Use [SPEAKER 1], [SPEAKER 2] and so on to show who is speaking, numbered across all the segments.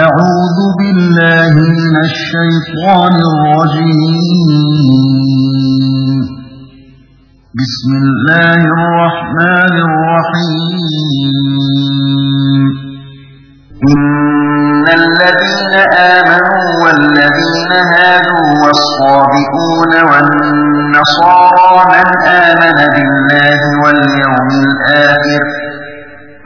[SPEAKER 1] أعوذ بالله من الشيطان الرجيم. بسم الله الرحمن الرحيم. إن الذين آمنوا والذين هادوا والصابئون والنصارى من آمن بالله واليوم الآخر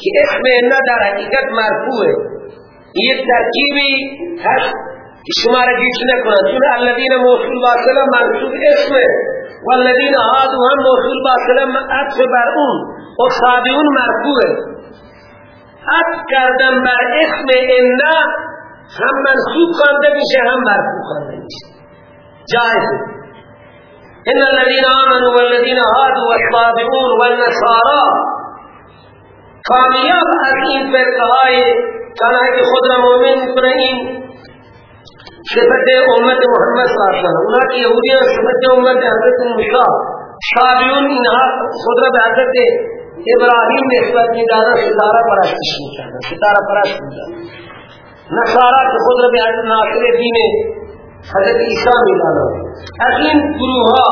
[SPEAKER 2] که اسم انا در حقیقت مرفوعه. یک ترکیبی هست که شما را گیش نکنند چون الذین موصول باطلا منصوب اسمه والذین هادو هم موصول باطلا عطف بر اون. و صابعون مرفوعه. عطف کردن بر اسم انا هم منصوب کنده میشه هم مرفوع کنده میشه. جایزه. ان الذين آمنوا والذين هادوا والصابئون والنصارى کامیاب از این فرقه های که خود را مومن کنه صفت امت محمد صلی اللہ علیہ وسلم اونا کی یهودی صفت امت حضرت موسی صابیون اینها خود را به حضرت ابراهیم نسبت می‌دادن ستاره پرستش می‌کردن ستاره پرست می‌دادن. نصارا که خود را به حضرت ناصر دین حضرت عیسی از این گروه ها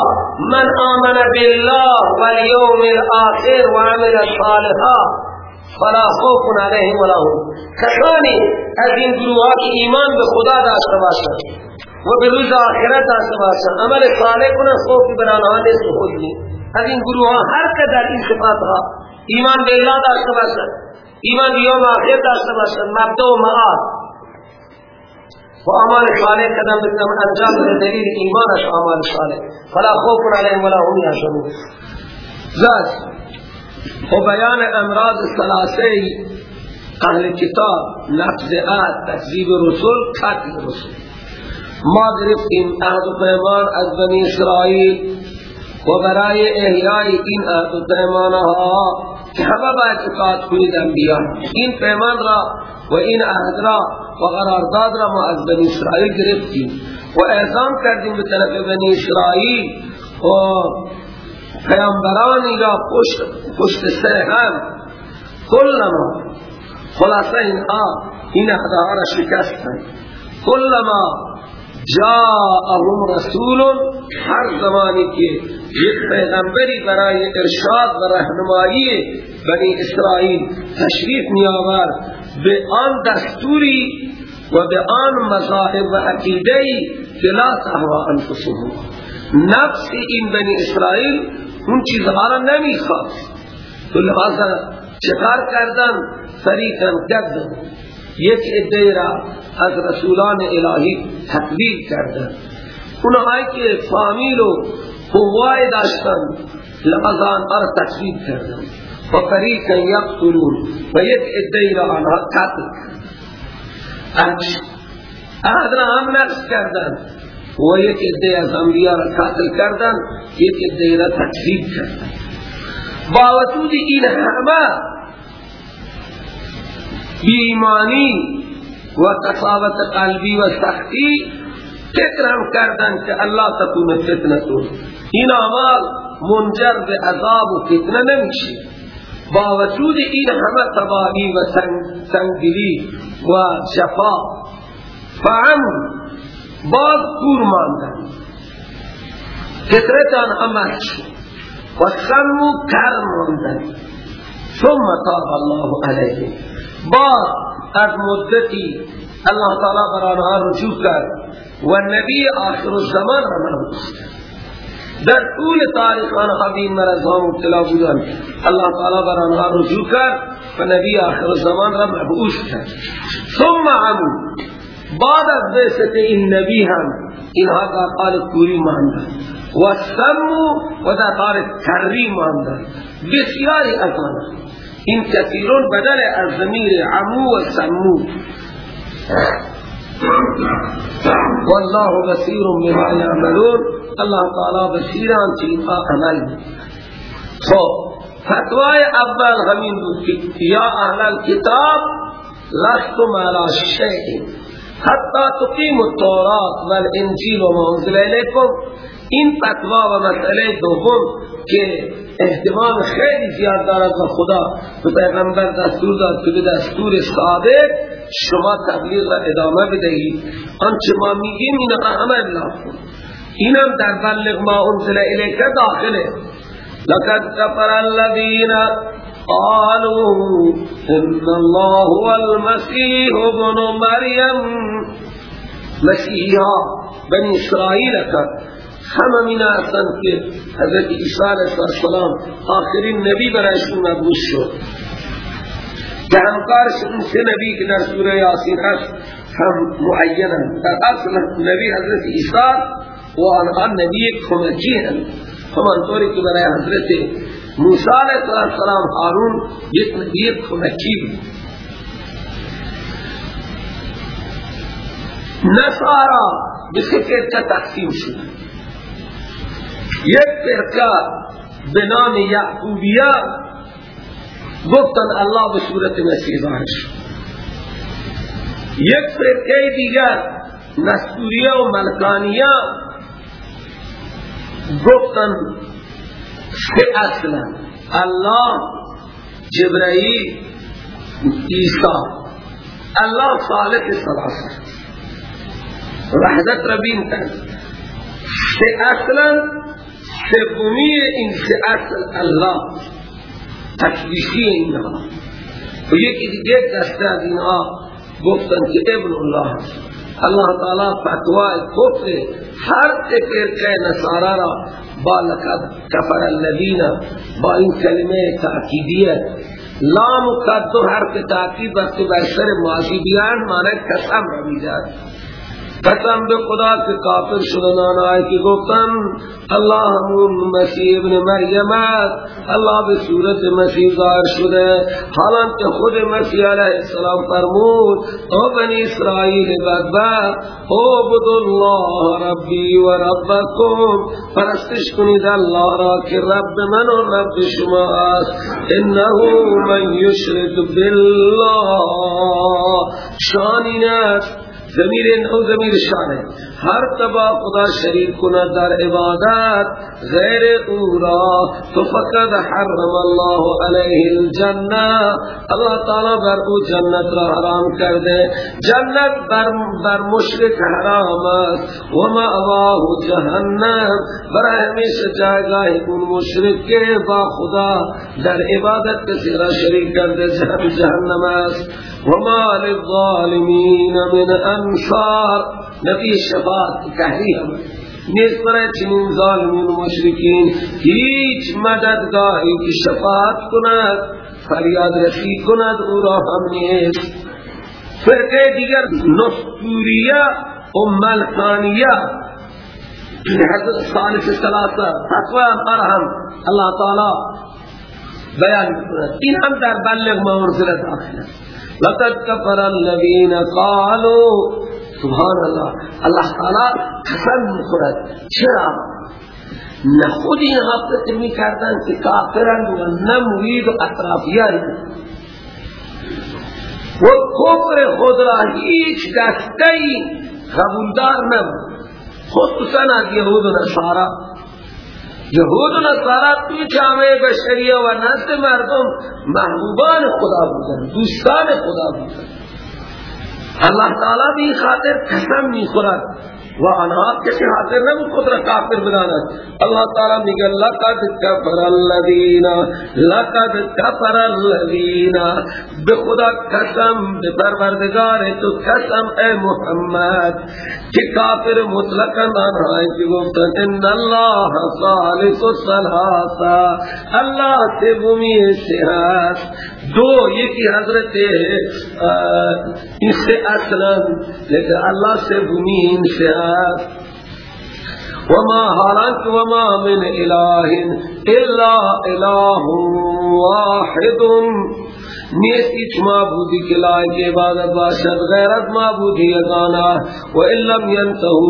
[SPEAKER 2] من آمن بالله والیوم الاخر وعمل صالحا فلا خوف علیهم ولا هم. کسانی از این گروه که ایمان به خدا داشته باشند و به روز آخرت داشته باشند عمل صالح کنند خوفی بر آنها نیست خود از این گروه ها هر که در این صفات ها ایمان به الله داشته باشند ایمان به یوم آخر داشته باشند مبدا و معاد. و اعمال صالح قدم بقدم انجام به دلیل ایمانش اعمال صالح. فلا خوف علیهم ولا هم یحزنون. ذات و بیان امراض سلاسه اهل کتاب عهد تکذیب رسول قتل رسول. ما گرفتیم عهد و پیمان از بنی اسرائیل و برای احیای این عهد و پیمانها که همه باید اطاعت کنید انبیاء این پیمان را و این عهد را و قرارداد را ما از بنی اسرائیل گرفتیم. و اعزام کردیم به طرف بنی اسرائیل. و پیامبرانی را پشت, پشت سر هم. کلما خلاصه اینها این احداها را شکستن. کلما جاءهم رسول هر زمانی که یک پیغمبری برای ارشاد و رهنمایی بنی اسرائیل تشریف می آورد به آن دستوری و به آن مذاهب و عقیدهی که لا تهوا انفسهم. نفس این بنی اسرائیل اون چیزها را نمی‌خواد تو لحاظا چکار کردن؟ فریقا کردن یک ادهی را از رسولان الهی تقلیل کردن. اونهایی که فامیل و قوای داشتن لحاظا آن تقلیل کردن. و فریقا یقتلون و یک ادهی را آنها قتل کردن. عهد را هم کردن. و یک عده از انبیاء را قتل کردن یک عده را تکذیب کردن. با وجود این همه بیمانی و تصاوت قلبی و سختی فکر کردن که الله تکون فتنتون. این اعمال منجر به عذاب و فتنه نمیشه. با وجود این همه تباهی و سنگدلی و شفا فهم باز دور ماندن. فطرتان همه و سمو کر ماندن. ثم تاب الله علیه. باز از مدتی الله تعالی بر آنها رجوع کرد و نبی آخر الزمان را منوست در طول تاریخ آنها به این ها مبتلا بودن الله تعالی بر آنها رجوع کرد و نبی آخر زمان را مبعوث کرد. ثم عمو بعد از بعثت این نبی هم اینها در قال کوری و سمو و در قال کری ماندن. بسیاری از این کثیرون بدل از زمیر عمو و سمو. والله بصیر بما يعملون الله تعالی بصیران چیزها عمل خب فتوای اول همین بود یا اهل الكتاب لستم على شیء. حتی تقیم التورات والانجیل و ما انزل این فتوا و مسئله دوم که احتمال خیلی زیاد دارد و خدا. و پیغمبر دستور داد که دستور ثابت شما تبلیغ را ادامه بدهید. آنچه ما میگیم این همه الله اینم در بلغ ما انزل الیک داخله. لقد كفر الذين قالوا إن الله هو المسيح ابن مريم. مسیحا بنی اسرائیل کا همه مینا هستند که حضرت عیسی علیه السلام. آخرین نبی برایشون مبعوث شد. که همکارش اون سه نبی که در سوره یاسین هست هم معینن. در اصل نبی حضرت عیسی و آنها نبی کمکی هم همانطوری که برای حضرت موسی علیه السلام هارون یک نبی کمکی بود. نصارا به سه تقسیم شد. یک فرقه به نام یعقوبیه گفتن الله به صورت مسیح ظاهر شد. یک فرقه دیگر نستوریه و ملکانیه گفتن سه أصلا. الله جبرائیل عیسی. الله صالح سلاسه وحدت ربین تن سه أصلا سومی این سه اصل الله. تکلیفی اینها و یکی دیگه دسته از اینها گفتن که ابن الله الله تعالی فتوای کفر هر فرقه نصارا را با لقد کفر الذین با این کلمه تأکیدیه لام و قدر حرف تأکید وقتی بر سر ماضی بیان معنی قسم می‌داد قسم به خدا که کافر شدن آنهایی که گفتن الله همون مسیح ابن مریم الله به صورت مسیح ظاهر شده. حالا که خود مسیح علیه السلام فرمود او بنی اسرائیل او بد الله ربی و ربکم پرستش کنید الله را که رب من و رب شما است انه من یشرک بالله شانی است زمیر او زمیر شانه. هر تبا خدا شریک کند در عبادت غیر او را تو فقد حرم الله علیه الجنه. اللہ تعالی بر او جنت را حرام کرده. جنت بر, بر مشرک حرام است. و مأواه جهنم. برای همیشه جایگاه اون مشرک که با خدا در عبادت کسی را شریک کرده جهنم است. وما للظالمين من انصار نبی شفاعت تحریم نیست برای چنین ظالمین مشرکین هیچ مددگاهی که شفاعت کند فریاد رسی کند او را هم نیست۔ فرقه دیگر نستوریه و ملکانیه حضرت ثالث ثلاثه تقوی هم اللہ تعالی بیان این هم در بلغ ما منزل داخل لقد كفر الذين قالوا سبحان الله الله تعالی قسم می‌خورد چرا؟ نه خود اینها فکر می‌کردن که کافرند و نه مرید و اطرافیاری و کفر خود را هیچ دسته قبولدار نبود. خصوصا از یهود و نصارا. یهود و نصارا توی جامعه بشریه و نزد مردم محبوبان خدا بودن دوستان خدا بودن. اللہ تعالی بھی خاطر قسم نہیں وہ انہار کے شہادے میں وہ کو کافر بنانا اللہ تعالیٰ نے کہا لقد کفر الذین، لقد کفر الذین۔ بے خدا قسم، بے پروردگار، تو قسم اے محمد، کہ کافر مطلقا انہار ہے کہ گفتن ان اللہ صالح الصلاحہ اللہ سے بمی سہات دو، یہ کی حضرت اس سے اصلا، لیکن اللہ سے بمی انسان وما حالانک وما من الہ الا الہ واحد. نیست ایچ معبودی کے لائق عبادت باشد، غیرت معبودی ادانا و علم ینتہو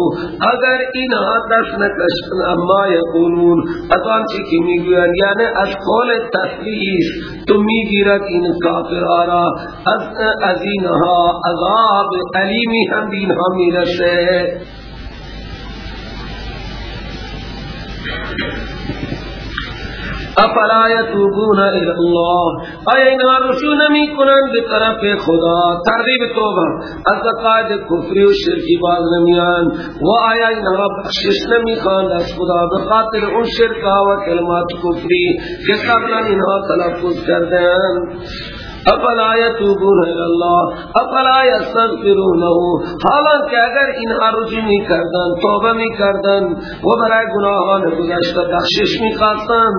[SPEAKER 2] اگر انہا دست نکشن، اما یقولون. اتوان چی میگوین یعنی از قول تسلیس تو میگیرد این کافر آرا از اینها عذاب علیمی هم دینها میرسه. افلا یتوبون الى الله؟ آیا اینا رجوع نمی کنند به طرف خدا؟ ترغیب توبه. از قاعد کفری و شرکی باز نمیان و آیا اینا بخشش نمی خواند از خدا به خاطر اون شرکا و کلمات کفری که قبلا اینها تلفظ کردن افلا یتوبون الله؟ افلا یستغفرونه حالانکه اگر اینها رجوع می کردن توبه می کردن و برای گناهان گذشته بخشش می خواستن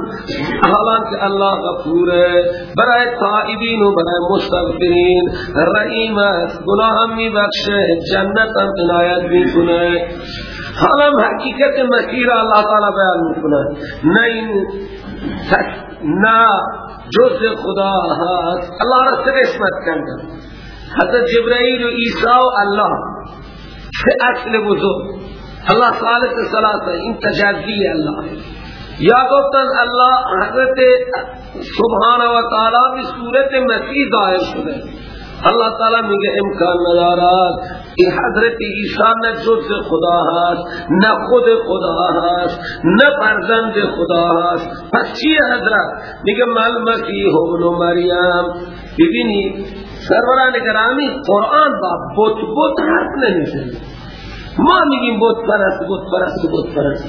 [SPEAKER 2] حالانکه الله غفوره. برای تائبین و برای مستغفرین رحیم است گناه می بخشه جنت هم عنایت می کنه. حالا حقیقت مسیر اللہ تعالی بیان می‌کنه نه این نه جز خدا هست. الله را سه قسمت کردن حضرت جبرائیل و عیسی و الله. سه اصل بزرگ. الله ثالث ثلاثه این تجزی الله. یا گفتن الله حضرت سبحانه و تعالی به صورت مسیح ظاهر شده. اللہ تعالی میگه امکان ندارد این حضرت عیسی نه جز خدا هست نه خود خدا هست نه فرزند خدا هست پس چی حضرت؟ میگه مل مسیح ابن مریم۔ ببینید سروران گرامی قرآن با بت بت حرف نمی‌زنه ما میگیم بت پرست بت پرست بت پرست۔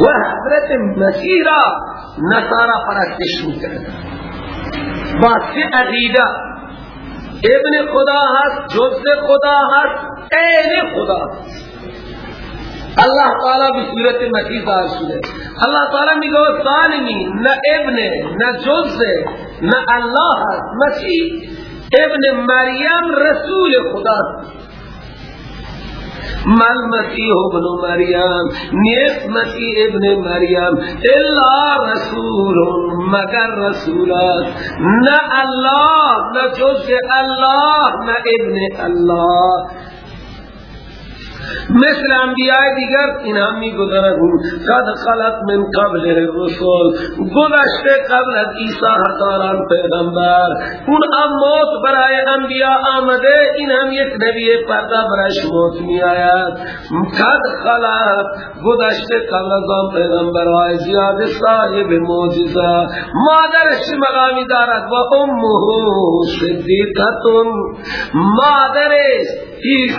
[SPEAKER 2] و حضرت مسیح را نصارا پرستش می‌کرد با سه عقیده ابن خدا هست جز خدا هست عین خدا اللہ تعالی به صورت مسیح ظاهر شده. اللہ تعالی میگه ظالمی نه ابن نه جز نه الله هست. مسیح ابن مریم رسول خدا مل مسیح ابن مریم نیست مسیح ابن مریم الا رسول مگر رسولات نه الله نه جز الله نه ابن الله مثل انبیاء دیگر این هم می گذرد قد خلط من قبل رسول گذشته قبل از عیسی هزاران پیغمبر. اون موت برای انبیاء آمده این هم یک نبی پرده برای موت می آید قد خلط گذشته قبل از آن پیغمبر های زیاد صاحب موجزه مادرش مقامی دارد؟ و امه صدیقتون. مادرش عیسی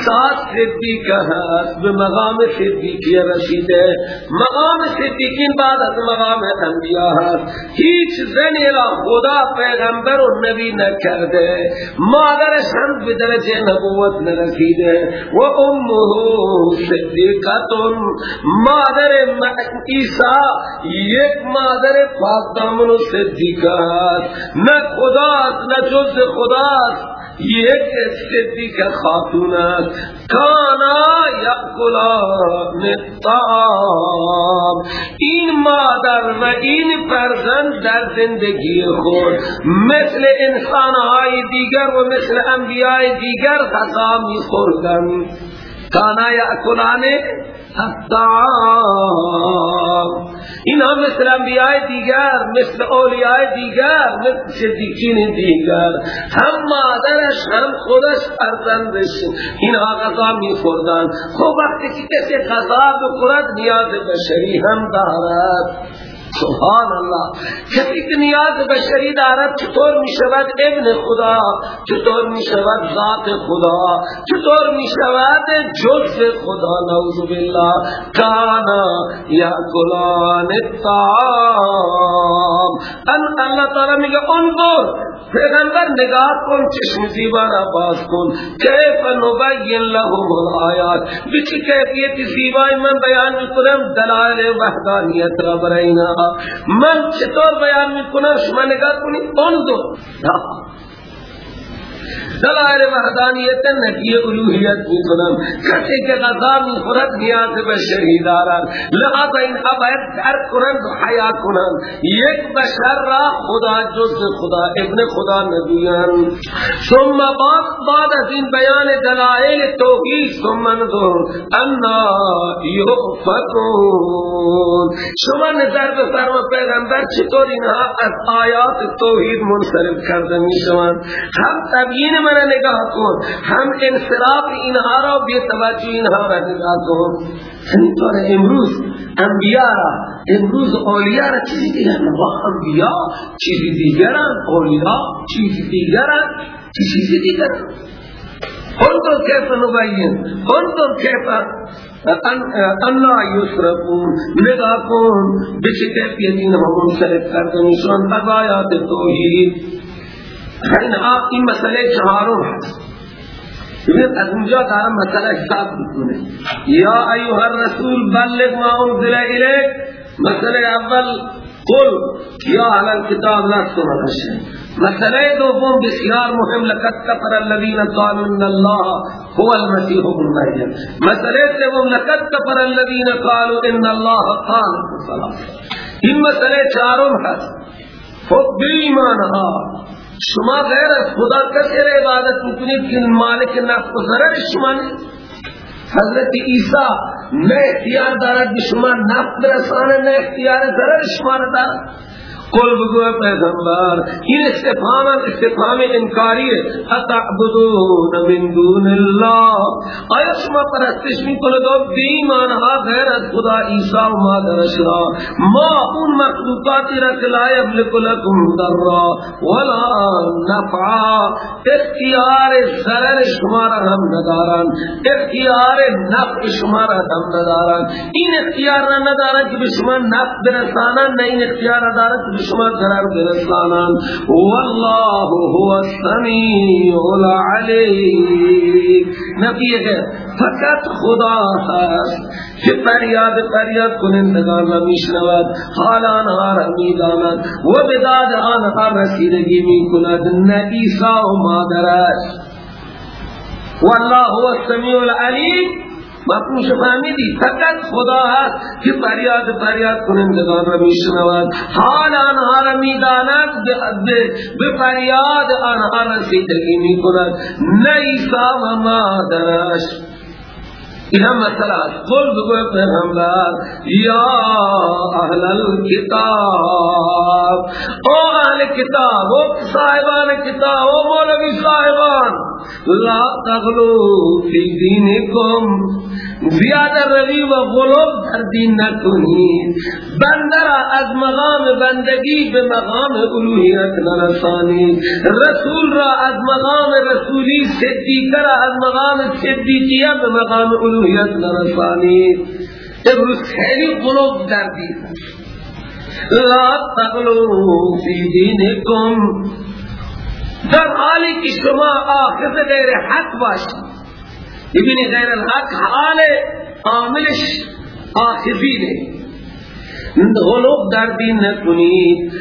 [SPEAKER 2] صدیقه. هست به مقام صدیقی رسیده. مقام صدیقین بعد از مقام انبیاء هست. هیچ زنی را خدا پیغمبر و نبی نکرده. مادرش هم به درجه نبوت نرسیده. و امه صدیقتون. مادر عیسی یک مادر پاک دامن و صدیقه هست نه خداست نه جز خداست. یک صدیق خاتون است. کانا یاکلان الطعام. این مادر و این فرزند در زندگی خود مثل انسانهای دیگر و مثل انبیاء دیگر غذا می خوردن کانا یاکلان الطعام اینا مثل انبیاء دیگر مثل اولیاء دیگر مثل صدیقین دیگر. هم مادرش هم خودش فرزندش. اینها غذا می خوردن خب وقتی که کسی غذا بخورد نیاز بشری هم دارد. سبحان الله که نیاز بشری دارد چطور می شود ابن خدا، چطور می شود ذات خدا، چطور می شود جز خدا، نعوذ بالله کانا یا کلان الطعام۔ ان اللہ تعالی میگه، انظر، پیغمبر نگاه کن، چشم زیبا را باز کن، کیف نبین لهم الآیات؟ بچی کیفیت زیبای من بیان میکنم، دلائل وحدانیت را براینا من چطور بیان می‌کنم؟ شما نگاه کنید. انظر دلائل وحدانیت نفی الوهیت می‌کنم کسی که غذا می‌خورد نیاز به شهید دارد. لحظا این باید درک کنند و حیا یک بشر را خدا جز خدا ابن خدا نبیان. ثم بعد بعد از این بیان دلائل توحید ثم انظر انا یؤفکون. شما نظر بفرما پیغمبر چطور اینها از آیات توحید منصرف کرده می‌شوند؟ هم تبیین من نگاه کن. هم انصراف اینها را بی توجه اینها را نگاه کن. همینطور امروز انبیاء را امروز اولیاء را چیزی دیگر با انبیاء چیزی دیگرن اولیاء چیزی دیگرن چیزی دیگرن کنتم کیف نبین کنتم کیف. انا یسرفون. نگاه کن. بچه کیفیت اینها منصرف کردنشان؟ از آیات توحید. اینها این مسئله چهارم هست ببین از اونجا دارم مسئله حساب بکنه یا ایها الرسول بلغ ما أنزل الیک مسئله أول قل یا أهل الكتاب لست مرشد مسئله دوم بسیار مهم لقد كفر الذين قالوا إن الله هو المسيح ابن مريم. مسئله سوم لقد كفر الذين قالوا إن الله قال این مسئله چهارم هست. خود به ایمانها شما غیر از خدا کسی را عبادت می‌کنید که مالک نفس و ضرر شما حضرت عیسی نه اختیار دارد به شما نفس برسانه نه اختیار ضرر شما را دارد قل بگو پیغمبر این استفهام استفهام انکاری اتعبدون من دون اللہ آیا شما پرستش می کنید و بیمان ها غیر از خدا عیسی و مادرش را ما اون مخلوقاتی را یملک لکم در را ولا نفعا۔ اختیار ضرر شما را هم ندارن۔ اختیار نفع شما را هم ندارن۔ این اختیار را ندارن که به شما نفع برسانن نه این اختیار را دارن شما ضرر برسانن والله هو السمیع العلیم نبی ہے فقط خدا هست. که فریاد فریاد کنندگان را میشنود. حال آنها را میداند. و بداد آنها رسیدگی میکند. نه عیسی و مادرش والله هو السمیع العلیم مفهوم فهمیدی. فقط خدا هست که فریاد فریاد کنندگان را میشنود. حال آنها را می‌داند به فریاد آنها رسیدگی می‌کند. نه عیسی و مادرش. این هم مسئله است. قل بگو پیغمبر یا اهل الكتاب او اهل کتاب او صاحبان کتاب او مولوی صاحبان. لا تغلو فی دینکم. زیادہ روی و غلوب در دین نکنید بنده را از مقام بندگی به مقام الوهیت نرسانید رسول را از مقام رسولی صدیقه را از مقام صدیقیه به مقام الوهیت نرسانید امروز خیلی غلوب در دین. لا تغلو فی دینکم. در حالی که شما آخذ غیر حق باشید ببینی غیر الحق حال عاملش آخذینه غلوب در دین نکنید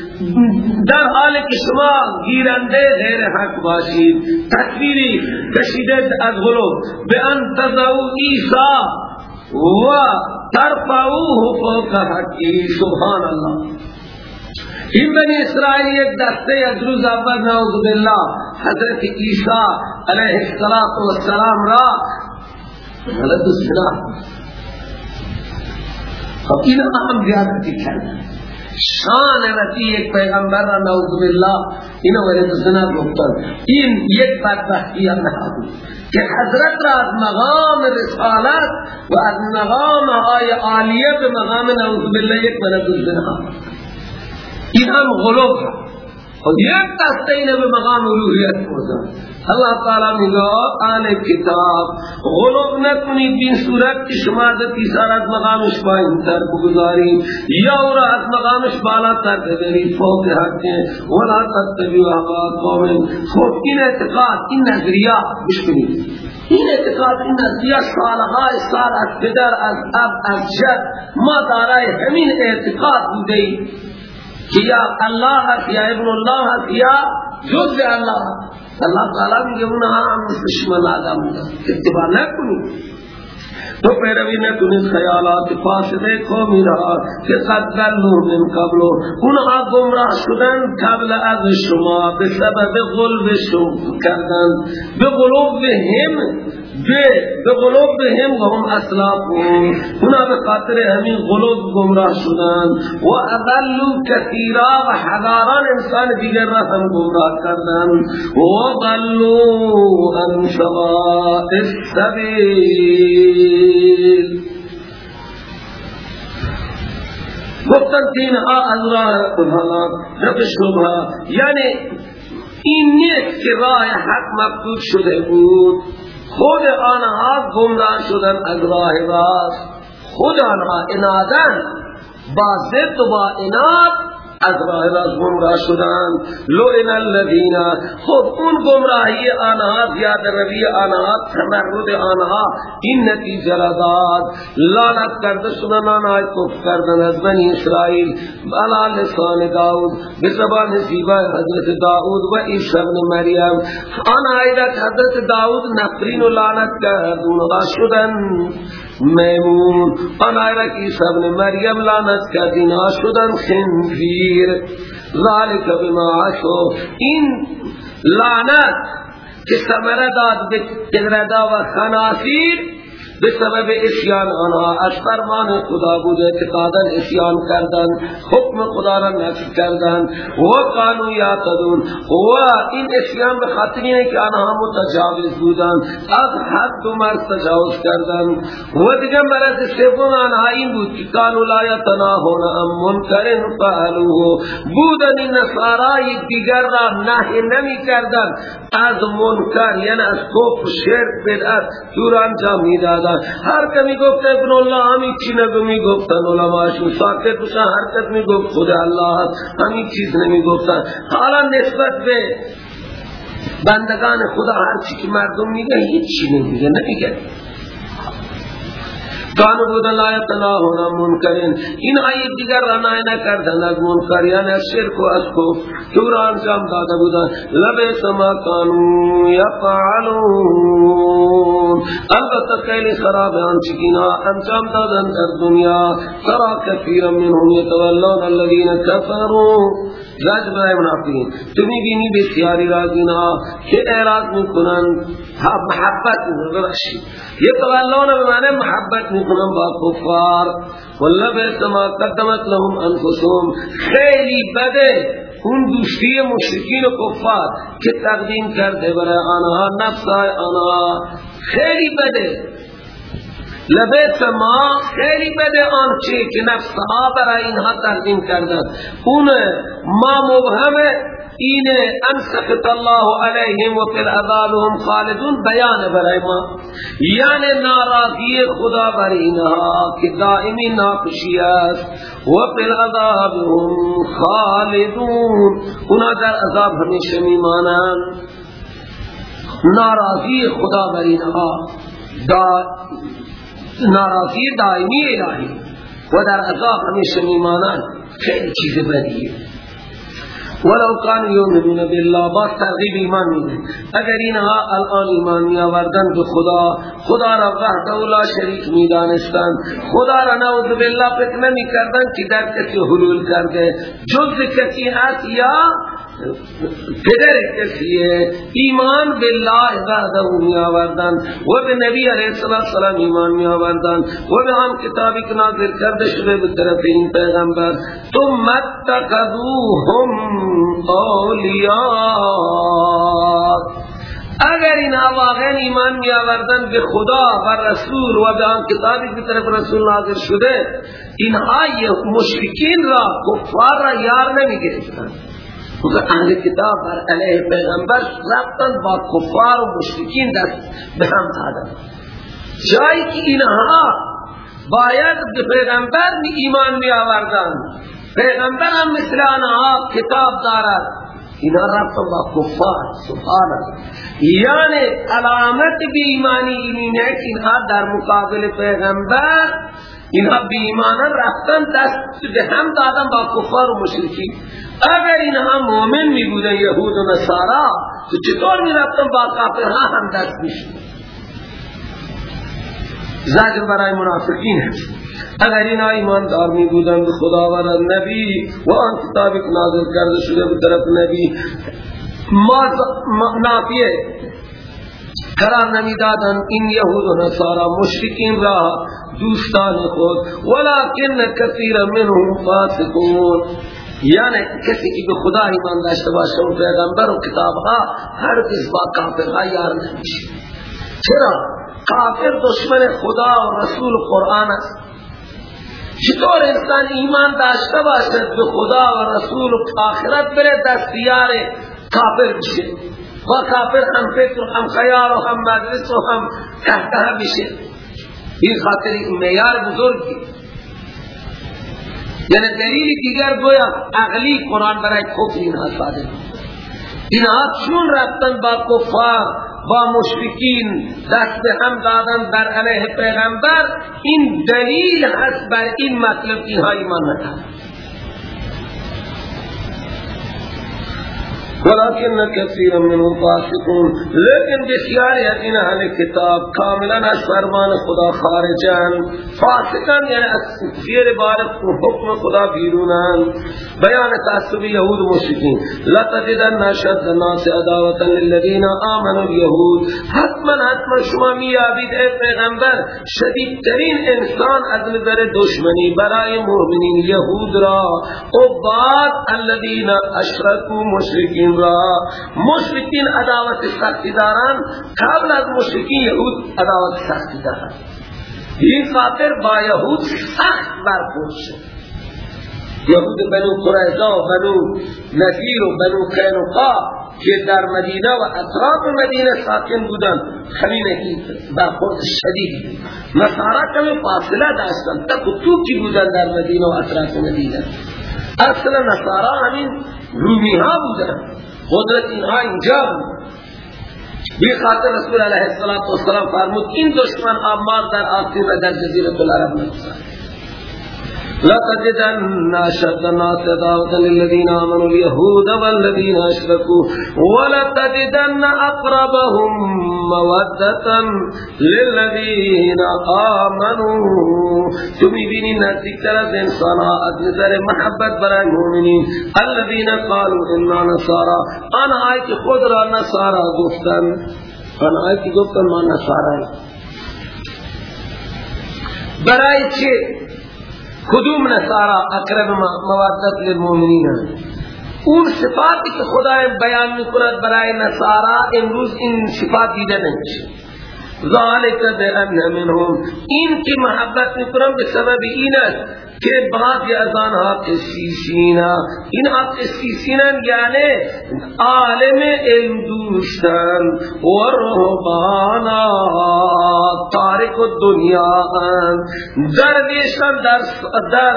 [SPEAKER 2] در حال که شما گیرنده غیر حق باشید. تصویری کشیده از غلوب. به انتظروا عیسی و ترفعوه فوق حقی. سبحان الله. این بنی اسرائیل یک دسته از روز اول نعوذ بالله؟ حضرت عیسی علیه السلام را. غلط سنا خب این هم زیادتی کرد شان رتی یک پیغمبر را نعوذ بالله. اینو ورد سنا گفتن. این یک بدبختی الله بود که حضرت را از مقام رسالت و از مقام های عالیه به مقام نعوذ بالله یک ورد سنا این هم غلوب و یک دسته اینه به مقام الوهیت بودن اللہ تعالی میگه آل کتاب غلوب نکنید بین صورت که شما دتی سار از مقامش پایین تر بگذاری یا او را از مقامش بالا تر ببری فوق حق ولا تتبیو احوا قوم فوق این اعتقاد این نظریه بشکنید این اعتقاد این نظریه سالهای سال از پدر از اب از جد. ما دارای همین اعتقاد بوده کہ یا اللہ ہے یا ابن اللہ ہے یا جز اللہ اللہ تعالیٰ میگه اونها هم مثل شما لازم اتباع نکنید تو پیروی نکنید خیالات فاسده قومی را که قد دلو من قبلو اونها گمراه شدن قبل از شما به سبب غلب شما کردن به غلوب هم به غلوب هم و هم اسلافون اونا به خاطر همین غلوب گمراه شدن. و اضلو کثیرا و هزاران انسان دیگر را هم گمراه کردن. و ضلو ان سواء السبیل. گفتن تین ها از راه الهلاک رب شبه یعنی این نیست که راه حق مکتوب شده بود. خود آنها گمراه شدن از راه راست. خود آنها انادن. با ضد و با اناد از راه راست گمراه شدن. لئن الذین. خود اون گمراهی آنها زیاد روی آنها تمرد آنها این نتیجه را داد. لعنت کرده شدن آنها کفر کردن از بنی اسرائیل. علا لسان داود به زبان زیبا حضرت داود و عیسی ابن مریم. آنها حضرت داود نفرین و لعنت کردن شدن. میمون ایرت عیسی ابن مریم لعنت کردن شدن خنزیر ذالک بما عشو این لعنت که سمره داد به قردا و خناسیر بسبب اسیان آنها از فرمان خدا بود اعتقادا اسیان کردن حکم خدا را نفی کردن و قانو یعتدون. و این اسیان به خاطر اینه که آنها متجاوز بودن از حد و تجاوز کردن و دیگه مرد سفون آنها این بود که قانو لا یتناهون ام منکرن فعلوه. بودن این نصارای دیگر را نهی نمی کردن از منکر یعنی از کفر شرک بدعت دور انجام دادن هر کمی گفت ابن الله همین چی نگو می گفتن علماشون ساکت بشن هر کت می گفت خود الله همین چیز نمی گفتن حالا نسبت به بندگان خدا هر چی که مردم میگه هیچ چی نمیگه نمیگه. کانو بودن لا یتناهون منکرین. این آیت دیگر را نای نکردن از منکر یعنی از شرک و از کفر. را انجام داده بودن لبیس ما کانو یفعلون. البته خیلی خراب آنچه اینا انجام دادن در دنیا. ترا کثیر منهم یتولون الذین کفروا. زاج برای منافقین. تو می‌بینی بسیاری رازینا که اعراض می‌کنن. محبت ببخشید. یتولون به معنی محبت می‌کنن. با کفار. والله به ما قدمت لهم انفسهم. خیلی بده اون دوستی مشرکین و کفار که تقدیم کرده برای آنها نفس آنها. خیلی بده. لبیت ما خیلی بده آنچه که نفسها برای اینها تقدیم کردن. اون ما مبهمه. این انسخت الله علیهم و فی العذابهم خالدون بیان برای ما یعنی ناراضی خدا بر اینها که دائمی ناخشی است و فی العذابهم خالدون اونا در عذاب همیشه میمانند. ناراضی خدا بر اینها ناراضی دائمی الهی. و در عذاب همیشه میمانند. خیلی چیز بدیه. ولو کان یؤمنون بالله با ترغیب ایمان میده اگر اینها الان ایمان آوردن به خدا خدا را وحده لا شریک می خدا را نعوذ بالله فکر نمی کردن که در کسی حلول کرده. جز کسی هست یا پدر کسیه؟ ایمان بالله وحده می آوردن و به نبی علیه السلام ایمان می آوردن و به آن کتابی که نازل کرده شده به طرف این پیغمبر. ثم اتخذوهم اولیاء. اگر این واقعا ایمان می آوردن به خدا و رسول و به آن کتابی که طرف رسول نازل شده اینها مشرکین را کفار را یار نمی گرفتن اهل کتاب بر علیه پیغمبر رفتن با کفار و مشرکین دست به هم دادن جایی که اینها باید به پیغمبر می ایمان می آوردن پیغمبر هم مثل آنها کتاب دارد. اینا رفتن با کفار سبحان یعنی علامت بی ایمانی اینه که اینها در مقابل پیغمبر اینها بی ایمانان رفتن دست به هم دادن با کفار و مشرکین. اگر اینها مومن می بودن یهود و نصارا تو چطور می رفتن با کافرها هم دست میشون زجر برای منافقین هست اگر اینا ایمان دار می بودن به خدا و نبی و آن کتابی که نازل کرده شده به طرف نبی ما نافیه. قرار نمی دادن این یهود و نصارا مشرکین را دوستان خود. ولكن كثير منهم فاسقون. یعنی کسی که به خدا ایمان داشته باشه و پیغمبر و کتابها هرگز با کافرها یار نمیشه. چرا؟ کافر دشمن خدا و رسول قرآن است. چطور انسان ایمان داشته باشد به خدا و رسول و آخرت بره دستیار کافر بشه و کافر هم فکر هم خیال و هم مجلس و هم تحته بشه این خاطر میار بزرگی. یعنی دلیل دیگر گویا عقلی قرآن برای کفر اینها صادق اینها چون رفتن با کفار با مشرکین دست هم دادن بر علیه پیغمبر این دلیل هست بر این مطلب اینها ایمان ولكن كثير منهم فاسقون. لیکن بسیاری از این أهل کتاب کاملا از فرمان خدا خارجان. فاسقان یعنی از سیر بارد حکم خدا بیرونان بیان تعصب یهود مشرکین. لتجدن اشد الناس عداوة للذین آمنوا اليهود. حتما حتما شما میابید ای پیغمبر شدیدترین انسان از نظر دشمنی برای مؤمنین یهود را. و بعد الذین اشرکوا مشرکین مشرکین را مشرکین عداوت سختی دارن قبل از مشرکین یهود عداوت سختی دارن این خاطر با یهود سخت برخورد شد. یهود بنو قریظه و بنو نذیر و بنو قینقاع که در مدینه و اطراف مدینه ساکن بودن همین برخورد شدید نصارا کمی فاصله داشتن تک تو کی بودن در مدینه و اطراف مدینه. اصلا نصارا همین رومی ها بودن قدرت اینها اینجا بی خاطر رسول علیه السلام فرمود این دشمن آمار در و در جزیرت العرب نفسه لا تجدن أشد الناس عداوة للذين آمنوا اليهود والذين أشركوا. ولا تجدن أقربهم مودة للذين آمنوا. تمی بینی نزدیکتر از انسانها از نظر محبت برای مؤمنین الذين قالوا إنا نصارى. آن آیت خود را نصارا گفتن. آن آیت گفتن ما نصارا برای چه کدوم نصارا اقرب موادت للمؤمنین اون صفاتی که خدا بیان می‌کند برای نصارا امروز این صفات دیده نمیشه ذالک بأن منهم. این که محبت می‌کنم به سبب این است کہ بعض از آنها قسیسینا. اینها قسیسینا یعنی عالم علم دوستن و رهبانا. تارک دنیا درویشن در در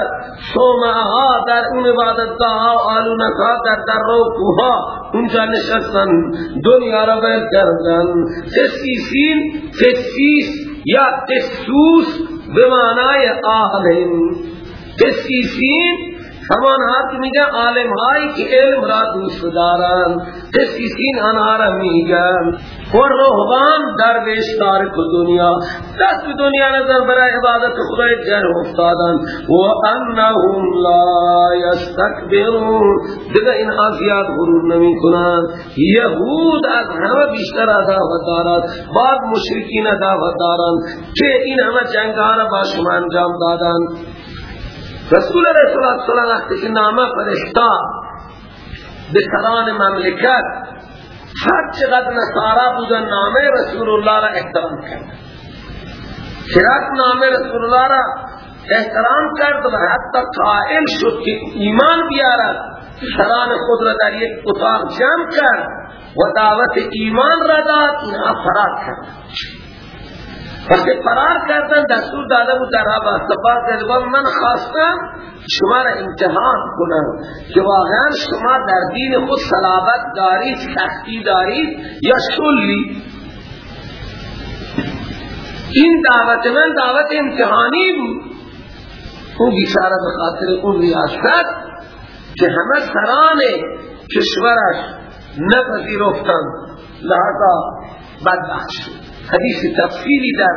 [SPEAKER 2] سومها در اون عبادت ها آلونکا در در روکوها اونجا نشستن دنیا را بیل کردن قسیسین قسیس یا قسوس به معنای عالم قسیسین همان ها که میگن عالم هایی که علم را دوست دارن قسیسین آنها را میگن. و روحان درویش تارک دنیا. دست دنیا نظر برای عبادت خدای جر افتادن. و انهم لا یستکبرون. دیگه اینها زیاد غرور نمی کنن یهود از همه بیشتر عداوت دارد بعد مشرکین عداوت دارن که این همه جنگها را با شما انجام دادن رسول علیہ وسلم وقتی که نامه فرشتا به سران مملکت هر چقدر نصارا بودن نامه رسول الله را احترام کرد. چرا نامه رسول الله را احترام کرد و حتی قائل شد که ایمان بیارد. سران خود را در یک اتاق جمع کرد و دعوت ایمان را داد اینها فرار کرد. وقتی فرار کردن دستور داده بود در استفاد کرد من خواستم شما را امتحان کنم که واقعا شما در دین خود صلابت دارید سختی دارید یا شلی. این دعوت من دعوت امتحانی بود. اون بیچاره به خاطر اون ریاست که همه سران کشورش نپذیرفتند. لحظا بدبخت شد. حدیث تفصیلی در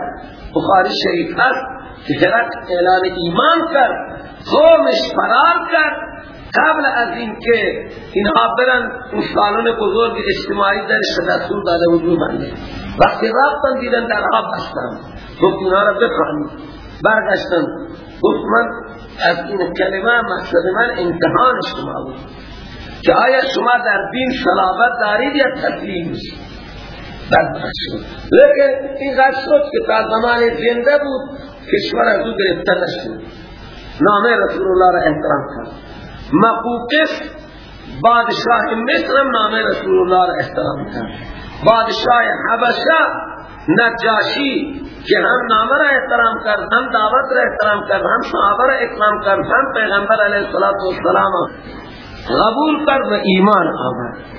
[SPEAKER 2] بخاری شریف هست که هرک اعلان ایمان کرد قومش فرار کرد. قبل از اینکه اینها برن اون سالون بزرگ اجتماعی در دستور داده وجود بنده. وقتی رفتن دیدن در آب بستن. گفت اینها را بخوانید. برگشتن. گفت من از این کلمه مقصد من امتحان شما بود. که آیا شما در دین صلابت دارید یا تسلیم بدبخت شد. لیکن این قد شد که تا زمان زنده بود کشور از او گرفته نشد. نام رسول الله را احترام کرد. مقوقس بادشاہ مصر نام رسول الله را احترام کرد. بادشاہ حبشہ نجاشی که هم نام را احترام کرد هم دعوت را احترام کرد هم صحابه را اکرام کرد هم پیغمبر علیه السلام قبول کرد و ایمان آمد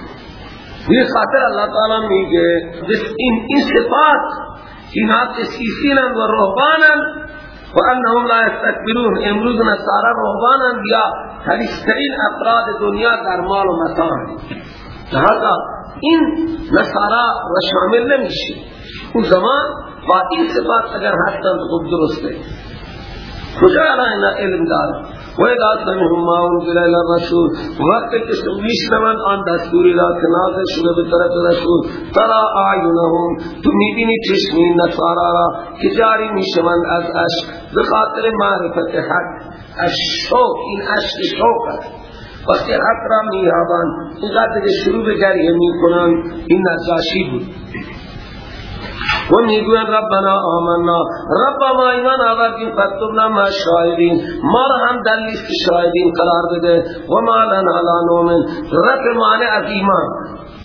[SPEAKER 2] یہ خاطر اللہ تعالی میگه این این صفات اینها تسیسینن و رهبانن و انهم لا يستكبرون امروز نصارا رهبانن یا حلیسترین افراد دنیا در مال و متان لہذا این نصارا و شامل نمیشه اون زمان با این صفات اگر هستند خود درسته کجا علائنا علم دارد وَإِذَا سَمِعُوا مَا أُنزِلَ إِلَى الرَّسُولِ وقت که میشنوند آن دستوری را که نازل شده به طرف رسول ترى اعینهم تو می‌بینی چشمی نصارا را که جاری می‌شوند از عشق به خاطر معرفت حق الشوق این عشق شوق است وقتی حق را میابند اینقدر شروع به گریه می‌کنند این نجاشی بود و می‌گوین ربنا آمنا. رب ما ایمان آوردیم فتبنا ما شاهدین. ما را هم در لیست شاهدین قرار بده. و ما لنا لا نومن رب معنی از ایمان.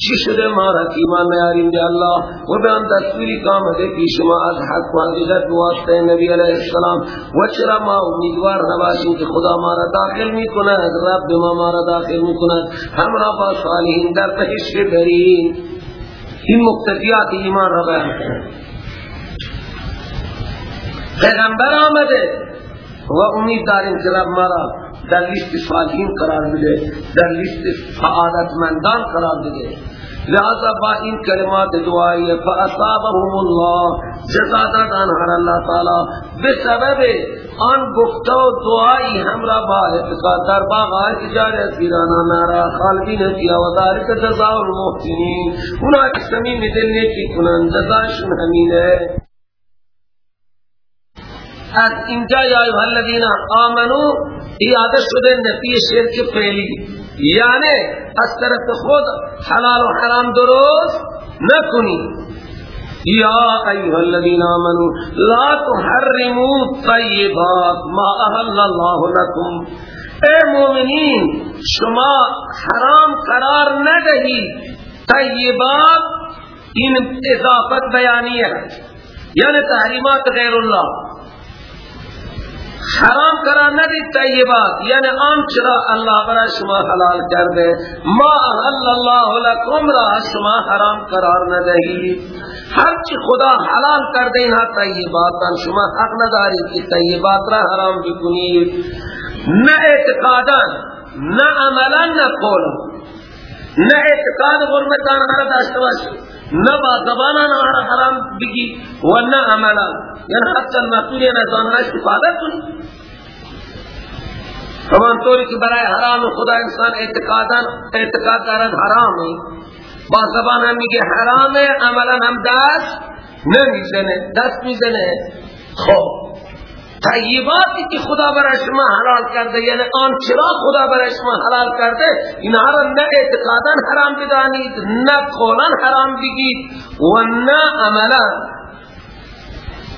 [SPEAKER 2] چی شده؟ ما را ایمان نیاریم دی الله. و به آن دستوری کامده پیش ما از حق و حقیقت بواسطه نبی علیه السلام. و چرا ما امیدوار نباشیم که خدا ما را داخل می کند رب ما ما را داخل می کند همرا با صالحین در بهشت بریم. این مقتضیات ایمان را بیان کرد. پیغمبر آمده و امید داریم که رب مرا در لیست صالحین قرار بده در لیست سعادتمندان قرار بده. لہذا با این کلمات دعائی فاصابهم الله جزا داد آنها اللہ تعالی بسبب آن گفتو دعائی ہمرا با اعتقاد در باغ آئے تجاری ازیرانا نارا خالدین فیا و ذالک جزاء المحسنین. اونا کسمی دل نیکی کنن جزاشن همین ہے از اینجا یا ایوہ الذین آمنو ایاده شده نفی شرک فعلی. یعنی از طرف خود حلال و حرام درست نکنی. یا ایها الذين آمنوا لا تحرموا طیبات ما احل الله لكم اے مومنین، شما حرام قرار ندهید طیبات این اضافت بیانیه یعنی تحریمات غیر الله حرام قرار ندید طیبات. یعنی آن چرا اللہ برای شما حلال کرده. ما احل اللہ لکم را شما حرام قرار ندهید. هرچی خدا حلال کرده اینها طیبات شما حق ندارید که طیبات را حرام بکنید. نه اعتقادا نه عملا نه قولا. نه اعتقاد غربت آنها داشته باشی نه با زبان آنها حرام بگی و نه عملا. یعنی حتی المسئولی نظامنا استفاده کنی همان طوری که برای حرام خدا انسان اعتقاد دارد حرام با زبان هم میگه حرام عملا هم دست نمی‌زنه دست می‌زنه. خب طیباتی که خدا برای شما حلال کرده یعنی آن چرا خدا برای شما حلال کرده اینها را نه اعتقادا حرام بدانید نه قولا حرام بگید و نه عملا.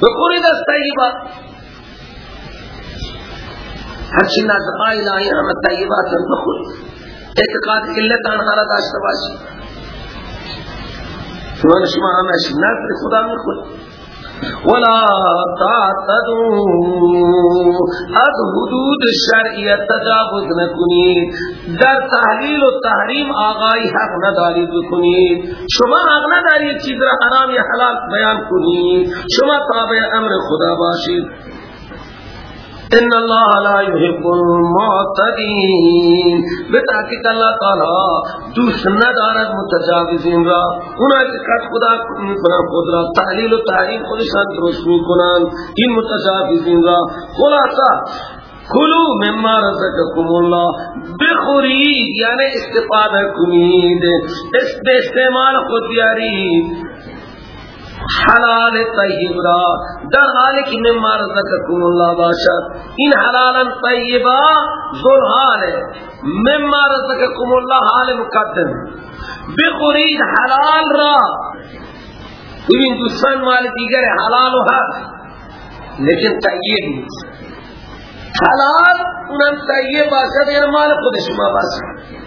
[SPEAKER 2] بخورید از طیبات. هرچی نزقای الهی همه طیبات بخورید اعتقاد علت آنها را داشته باشید چون شما همش نظر خدا می‌خورید ولا تعتدوا از حدود شرعیت تجاوز نکنید. در تحلیل و تحریم آقای حق ندارید بکنید. شما حق ندارید چیز را حرام یا حلال بیان کنید. شما تابع امر خدا باشید. ان الله لا يحب المعتدين بتحقیق اللہ تعالی دوست ندارد متجاوزین را اونا که خدا می‌کنن خود را تحلیل و تحریم خودشان درست می‌کنن این متجاوزین را خلاصا کلو مما رزقکم الله بخورید یعنی استفاده کنید استعمال خود بیارید۔ حلال طیب را در حالی که مما رزقکم الله باشد. این حلالا طیبا ذل حال مما رزقکم الله حال مقدم. بخورید حلال را. ببین دوستان مال دیگر حلال و هست لیکن طیب نیست. حلال اونم طیب باشد یعنی مال خود شما باشد.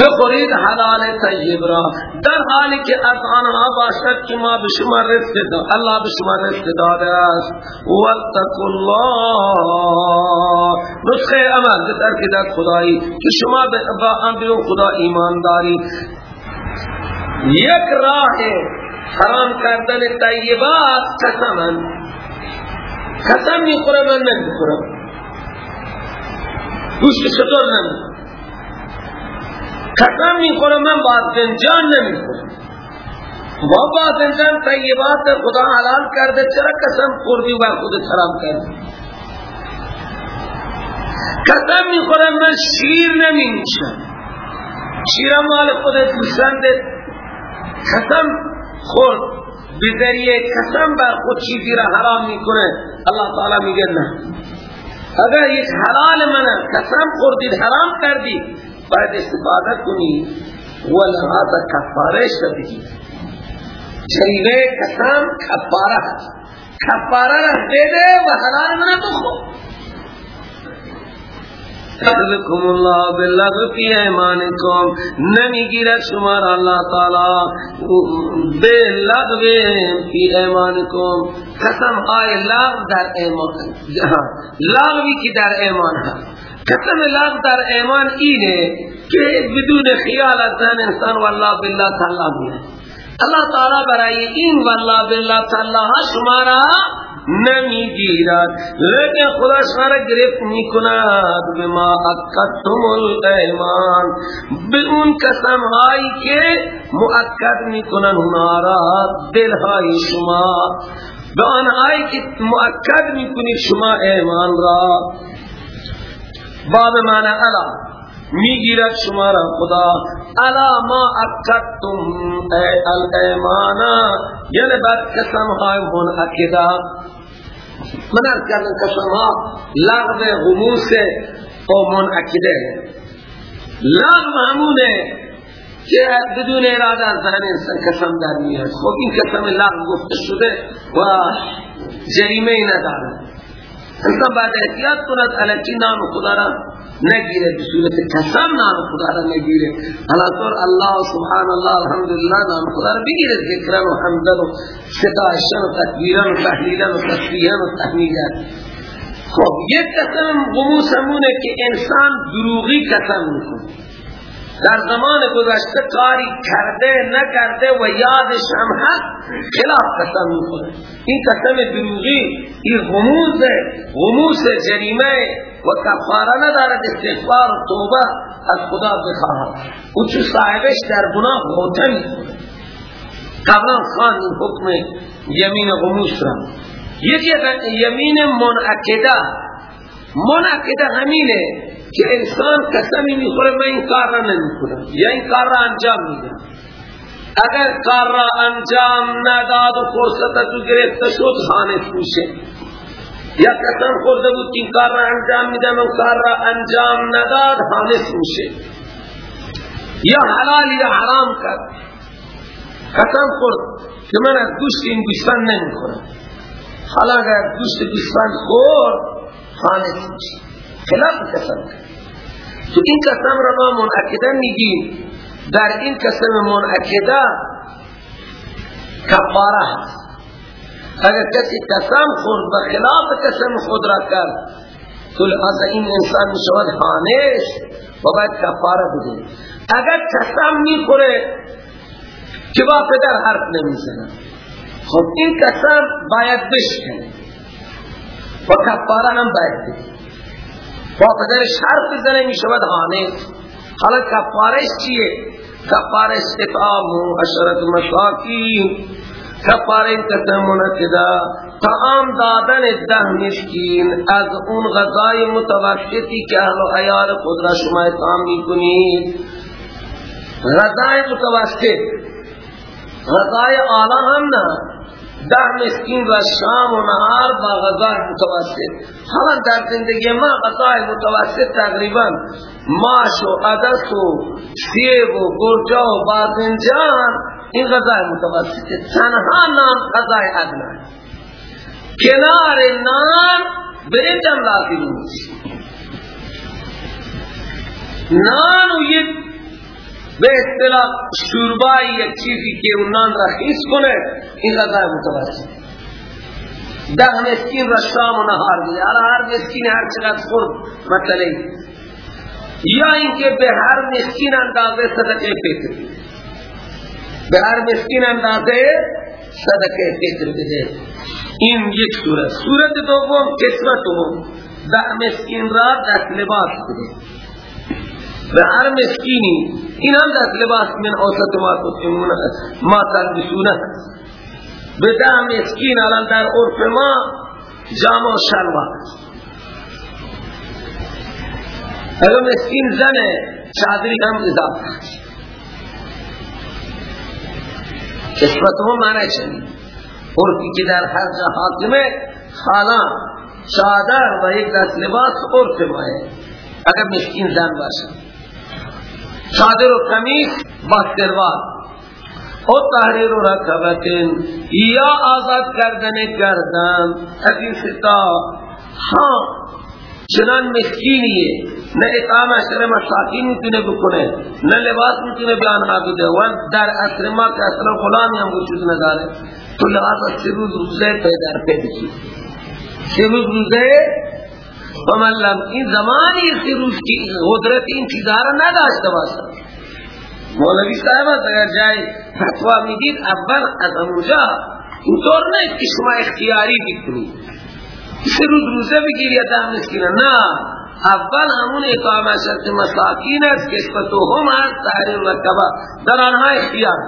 [SPEAKER 2] بخورید حلال طیب را. در حالی که از آنها باشد که ما به شما رزق داد الله به شما رزق داده است. واتقوا الله. نسخه عمل به ترک خدایی که شما با انبیاء خدا ایمان داری یک راه حرام کردن طیبات قسمن قسم می‌خورم من نمی‌خورم؟ گوشت چطور نمی‌خورم؟ قسم می‌خورم من بازنجان نمی‌خورم. با بازنجان طیبات خدا حلال کرده چرا قسم خوردی و خود حرام کردی؟ قسم می‌خورم من شیر نمیشم شیر مال خود پسند قسم خورد. بذریعه قسم بر خود چیزی را حرام می‌کنه. الله تعالی میگه نه. اگر یک حلال منه قسم خوردید حرام کردی باید استفاده کنی. ولهذا کفاره شدی. چیوه قسم کفاره کفاره را بده و حلال منه بخو تذکم الله باللغو فی ایمانکم. نمی‌گیرد شما را اللہ تعالی. باللغو فی ایمانکم. قسم آئی لغو در ایمان لغوی کی در ایمان هست. قسم لغ در ایمان اینه که بدون خیال از ذهن انسان والله بالله تعالی میه اللہ تعالی برای این والله بالله تعالی شما را نمی‌گیرد. لیکن خدا شما را گرفت می‌کند. بما اکدتم الایمان. به اون قسم هایی که مؤکد می‌کنن هنارا دل های شما. به آنهایی که مؤکد می‌کنید شما ایمان را باب معنی علا می‌گیرد شما را خدا. علا ما اکدتم الایمانا یعنی بر قسم های منعقده. من ارز کردن قسم ها لغو غموس و منعقده. لغو همونه که بدون اراده از ذهن انسان قسم در میاد. خب این قسم لغو گفته شده و جریمه نداره انسان باید احتیاط کند علکی نام خدا را نگیره به صورت قسم نام خدا را نگیره. طور الله سبحان الله الحمدلله نام خدا را بگیره ذکرن و حمدن و ستاشن و تکبیرن و تحلیلن و تصفیحن و تحمیدن خب یک قسم غموس که انسان دروغی قسم می‌کنه در زمان گذشته کاری کرده نکرده و یادش هم هست خلاف قسم می‌کنه این قسم دروغی این غموز غموس جریمه و کفاره ندارد استغفار و توبه از خدا بخواهد. او چو صاحبش در گناه غوطه می‌کنه قبلا خان حکم یمین غموس را. یکی یمین منعقده. منعقده همینه. که انسان قسمی می‌خوره من این کار را نمی‌کنم. یا این کار را انجام میدم. اگر کار را انجام نداد و فرصت تو گرفته شد خانه میشه. یا قسم خورده بود که این کار را انجام میدم و کار را انجام نداد خانه میشه. یا حلال یا حرام کرد. قسم خورد که من از گوشت این گوشتن نمی‌خورم حالا اگر گوشت گوشتن خورد خانه میشه. خلاف قسم. تو این قسم را ما منعقده میگیم. در این قسم منعقده کفاره هست. اگر کسی قسم خورد و خلاف قسم خود را کرد تو لحاظ این انسان می‌شود خانش و باید کفاره بده. اگر قسم می‌خوره که با پدر حرف نمی‌زنه. خب این قسم باید بشکنه. و کفاره هم باید بده. با پدرش حرف بزنه می شود حانه حالا کفارش چیه؟ کفارش اطعام اشرت مساکین کفاره قسم منکدا تعام دادن ده مسکین از اون غذای متوسطی که اهل و عیال خود را شما اطعام می کنید غذای متوسط. غذای آلا هم نه. ده مسکین و شام و نهار با غذای متوسط. حالا در زندگی ما غذای متوسط تقریبا ماش و عدس و سیب و گرجا و بازنجان این غذای متوسط تنها نام غذای ادنا کنار نان هم لازم نیست. نان و یک به اصطلاح شوربای یک چیزی که اون نان را خیس کنه این غذای متوسط ده مسکین را شام و نهار دیده حالا هر مسکین هر چقدر خورد مثلا یا اینکه به هر مسکین اندازه صدقه فکر. به هر مسکین اندازه صدقه فکر بده. این یک صورت صورت دوم قسمت دوم. ده مسکین را دست لباس بده. به هر مسکینی این هم دست لباس من اوسط ما تسمون ما تلبسونه به ده مسکین الان در عرف ما جامع و شلوار اگر مسکین زنه چادری هم اضافه قسمت هم معنی چنین عرفی که در هر جا حاکمه خالا چادر و یک دست لباس عرف ماه اگر مسکین زن باشه. صادر و قمیص باستروار او تحریر و رکبتن یا آزاد کردن گردن ابی ستا ہاں چنان مسکینیه. نه اقام اشر مساکین می‌تونه بکنه نه لباس می‌تونه بیان بده و در اصر ما که اصر غلامی هم وجود نداره. تو لحاظ سه روز روزه پیدا پیدا کی سه روز روزه لم این زمانی سی روز کی قدرت این چیزها را نداشته باشد. مولوی صاحب اگر جای فتوا می‌دید اول از اونجا اینطور نیست که شما اختیاری بکنید. سی روز روزه بگیر یا ده مسکینه. نه. اول همون اقام شرط مساکین است که اسمتو هم هست تحریر رکبه در آنها اختیار.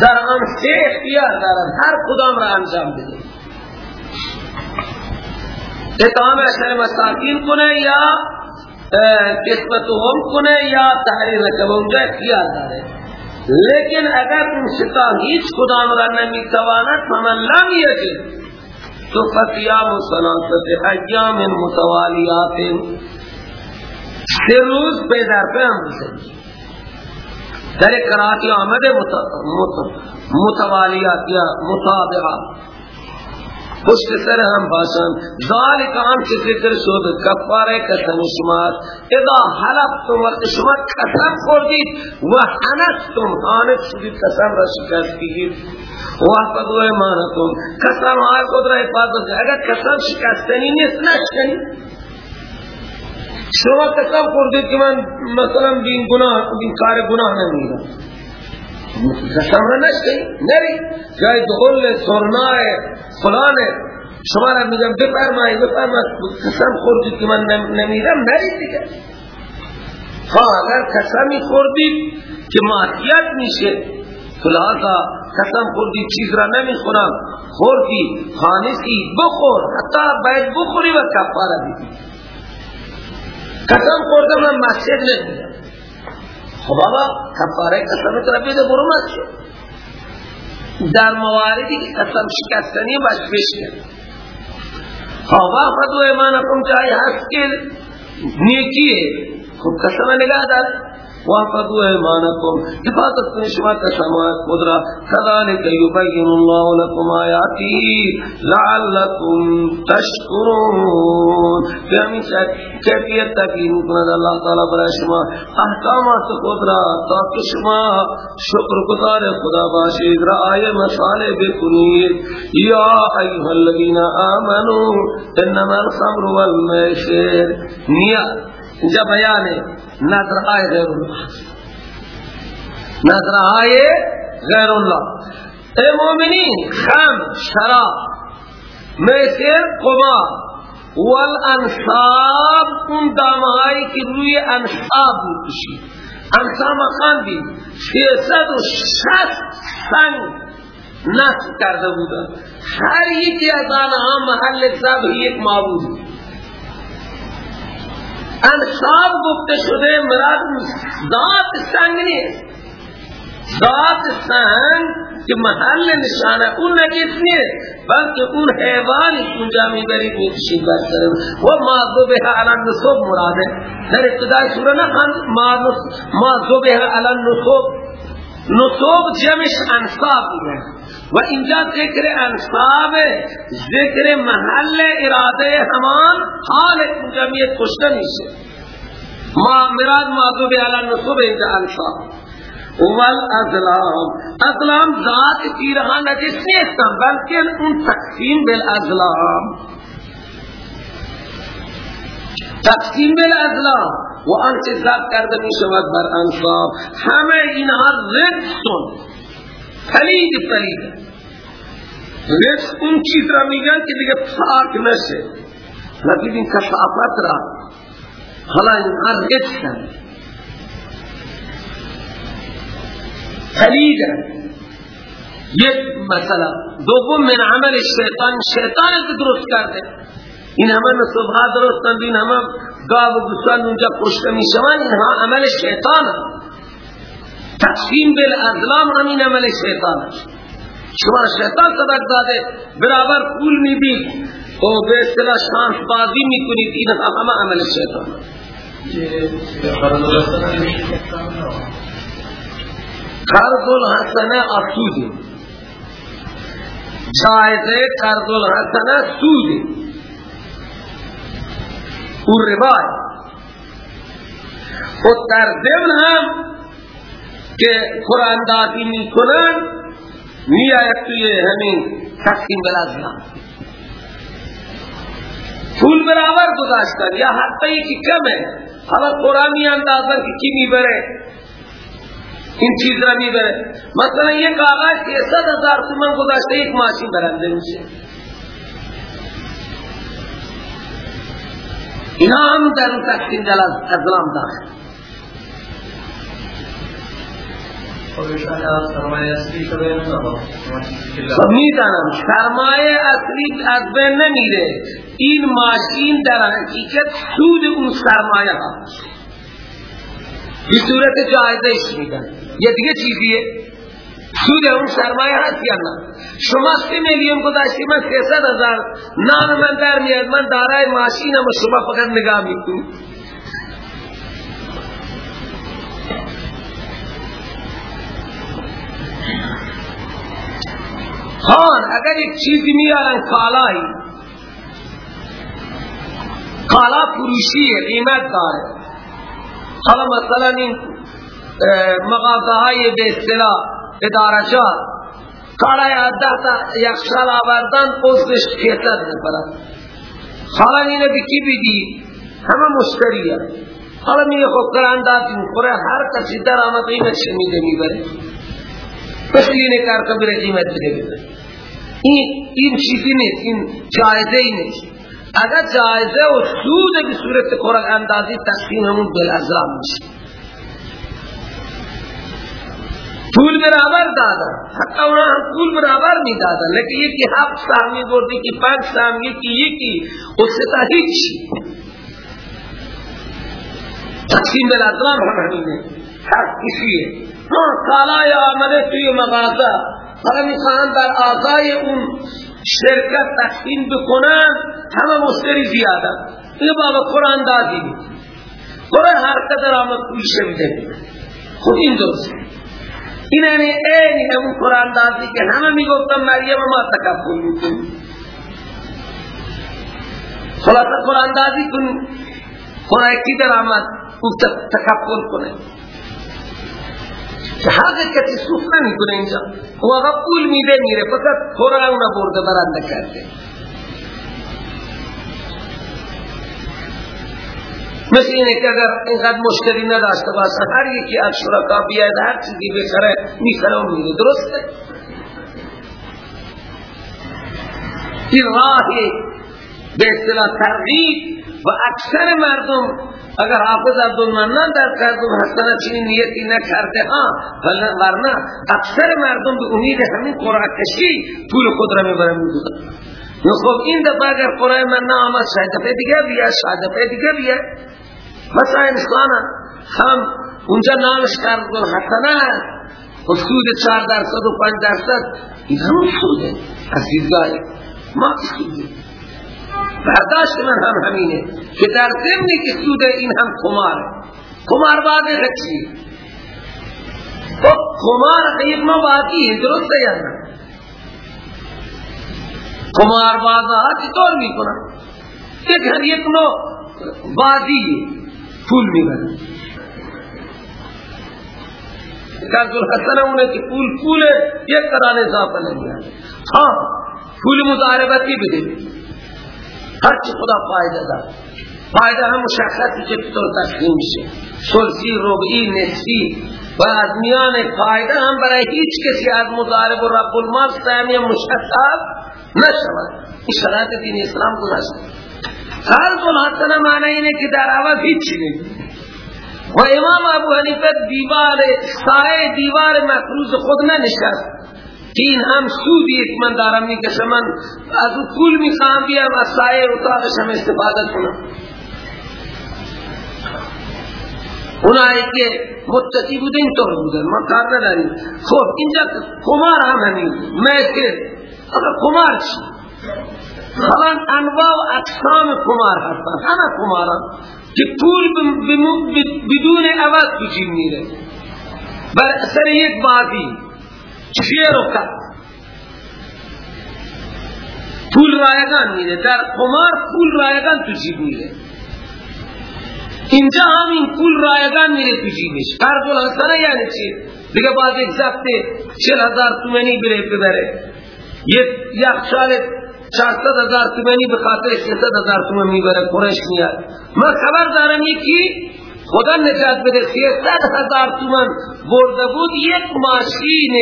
[SPEAKER 2] در آن سه اختیار دارن. هر کدام را انجام بده اطعام اشر مساکین کنه یا قسمت هم کنه یا تحریر رکب اونجا اختیار داره. لیکن اگر اون ستا هیچ کدام را نمی‌تواند فمن لم یجد تو فقیام سلاسط ایام متوالیات سه روز پی در پی هم بسید در قرآتی آمد متوالیات یا مطابقات. پشت سر هم باشن ذالک آن که ذکر شد کفاره قسم شما اذا حلفتم وقت شما قسم خوردید. و حنستم حانت شدید قسم را شکستید و احفظو ایمانتم قسم های خود را حفاظت اگر قسم شکستنی نیست نشکنی. شما قسم خوردید که من مثلا این گناه این کار گناه نمیدم را نشتی نری. جای دخل سرنای فلانه شما را میگم بفرمایی بفرمایی. قسم خوردید که من نمیدم نری دیگه. ها اگر قسمی خوردید که معصیت میشه. فلحاظا قسم خوردی چیز را نمی‌خورم. خوردی خانسی بخور. حتی باید بخوری و کفاره بیدی قسم خوردم من مسجد نمیدم خب بابا کفاره قسم تو بیده برو در مواردی که قسم شکستنی باش کرد خب خود و ایمانکم هست که نیکیه. خب قسم نگاه داره وافقوا ایمانکم حفاظت کنی شما قسمات خود را كذلك يبين الله لكم آیاته لعلكم تشکرون به همین کیفیت تکیم کند اللہ تعالی برای شما. احکامات خود را تاکه شما. شکر گزار خدا باشید رعای مسائل بکنید یا ایها الذین آمنوا انما الخمر والمیسر نیت اینجا بیان نظر آئے غیر اللہ نظر آئے غیر اللہ اے مومنین خم شراب میسر قمار والانصاب اون دامهایی که روی انصاب می‌کشی انصاب خان بی سیصد و شست سنگ نصب کرده بودن هر یکی از آنها محل سب یک معبود انصاب گفته شده مراد ذات سنگ نیست. ذات سنگ که محل نشانه اون نجس نیست بلکه اون حیوان اونجا می‌بری می‌کشی برسره و ما به علن نصوب مراده. در ابتدای سوره نخند ما به علن نصوب نصوب جمعش انصاب میگه. و اینجا ذکر انصاب ذکر محل اراده همان حال میه کشته میشه. ما مراد معذوب علی نصوب اینجا انصاب. وال ازلام. ذات کی رہا نجس نیستن بلکہ اون تقسیم بالازلام. تقسیم بالازلام. و آنچه ذات کرده می شود بر انصاب. همه اینها رجسون پلید پلید. رجس اون چیز را میگن که دیگه پاک نشه. لیکن این کسافت را حالا اینها رجسن پلیدن یک مثلا. دوم من عمل شیطان. شیطان که درست کرده. این همه نصبها درستند این همه گاو و گوسفند اونجا کشته می‌شوند. اینها عمل شیطان. تقسیم بالازلام همین عمل شیطان شما شیطان صدق داده برابر پول می‌دید و به اصطلاح شانس بازی می‌کنید این همه عمل شیطان. قرض الحسنه اصودی جایزه قرض الحسنه سودی او روای خود در ضمن هم که قرآن دادی می کنن می آید توی همین تقسیم بلازم پول برابر گذاشتن یا حتی یکی کمه حالا قرآن می اندازن که کی می بره این چیز را می بره مثلا یک آقای سیصد هزار تومن گذاشته یک ماشین برنده میشه اینا هم در تقسیم دل از ازلام داخل خب می‌دانم. سرمایه اصلی از بین نمیره. این ماشین در حقیقت سود اون سرمایه ها این صورت جایزه میدن. یه دیگه چیزیه؟ سود اون سرمایه هست یا نه؟ شما سی میلیون گذاشتی من سیصد هزار. نام من در میاد من دارای ماشینم و شما فقط نگاه می‌کنی. خان اگر یک چیزی میارن کالایی کالا فروشی قیمت داره. حالا مثلا این مغازه های به اصطلاح ادارشان کارای ده تا یک سال آوردن پوستش کیتر نپرد حالا اینه بکی بیدی همه مشتریه. حالا میگه خب قراندازی می‌خوره هر کسی در آمد قیمت شمیده می‌بره. اینه کار کبیر قیمت بده این این چیزی نیست این جایزه ای نیست اگر جایزه و سود به صورت قرآن اندازی تقسیم همون بالازرام میشه پول برابر دادا حتی اونا هم پول برابر می دادا لیکن یکی هفت سهمی بردی که پنج سهم یکی یکی اس تا هیچ تقسیم بالازرام هم همینه هر کسیه کالای آمده توی مغازه حالا می‌خوان در آقای اون شرکت تقسیم بکنن همه مشتری زیاده این بابا قرآن دادی قرآن هر قدر آمد پوشه میده خود این درست این یعنی این همون قرآن دادی که همه می‌گفتن مریم ما تکفل می‌کنیم خلاصه قرآن دادی کن قرآن کی در آمد او تکفل کنه که حق کسی صوف نمی کنه اینجا. و پول میده میره. فقط قرآن اونا برده برنده کرده. مثل اینه که اگر اینقدر مشتری نداشته باشه هر یکی از شرکا بیاید هر چیزی بخره می‌خره و میده. درسته؟ این راهی به اصطلاح ترغیب و اکثر مردم اگر حافظ عبدالمنان در کردم حسنه چنین نیتی نکرده ها ورنه اکثر مردم به امید همین قرآن کشی پول خود را می‌برن. میدودن خب این دفعه اگر قرآن من آمد شاید دفعه دیگه بیا شاید دفعه دیگه بیا مثلا انسان هم اونجا نامش کردن حسنه و سود چار درصد و پنج درصد این همون سوده. از دیدگاه ما سوده برداشت من هم همینه که در ضمنی که سود این هم کمار کمار بعد چی؟ خب کمار غیر مبادی ہے درست ہے یا نا کمار بازا چطور می کنن ایک ہر یک نو بازی پول می برن قرض الحسنہ انہیں کہ پول پول یک قرآن نہیں ہے ہاں پول مضاربتی بدے هرچی خدا فایده داد فایده هم مشخصی که چطور تقسیم میشه. سلسی ربعی نصفی. و از میان فایده هم برای هیچ کسی از مضارب و رب المال سهمی مشخص نشود. این شرایط دین اسلام گذاشته قرض الحسنه معنی اینه که در عوض هیچی نیست. و امام ابو حنیفه دیوار سایه دیوار مفروض خود ننشست. این هم سودی که من دارم می‌کشم من از او پول می‌خوام بیام از سایه اتاقش هم استفاده کنم. اونایی که متقی بوده اینطور بودن ما کار نداریم. خب اینجا کمار هم همین میکر اگر کمار چی؟ حالا انواع و اقسام کمار هستن همه کماران که پول بدون عوض تو میره. بر اثر یک بازی شیر و کت پول رایگان میده. در قمار پول رایگان تو جیب اینجا هم این پول رایگان میره تو جیبش. قرض الحسنه یعنی چی؟ دیگه باز یک ضبط چل هزار تومنی بره ببره. یک یخشال چهارصد هزار تومنی به خاطر سیصد هزار تومنی می‌بره. قرش میاد. من خبر دارم یکی خدا نجات بده. سیصد هزار تومن برده بود یک ماشین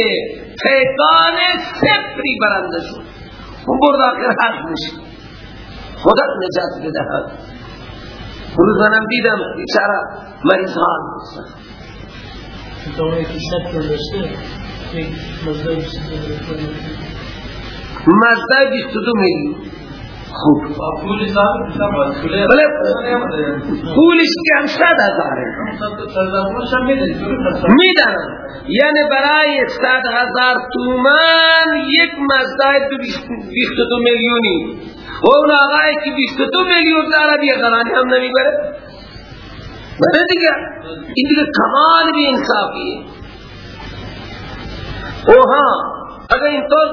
[SPEAKER 2] پیکان سفری برنده شد. اون برد آخر حق میشه خدا نجات بده. روز منم دیدم بیچاره مریض حال مزده بیست دو میلیون. خوب. بله. پولش کم شد هزاره می‌دانم یعنی برای صد هزار تومان یک مزدای دو بیست دو میلیونی. و اون آقایی که بیست دو میلیون داره بیا غلانی هم نمی‌بره بله دیگه. این دیگه کمال بی انصافیه اوها اگر اینطور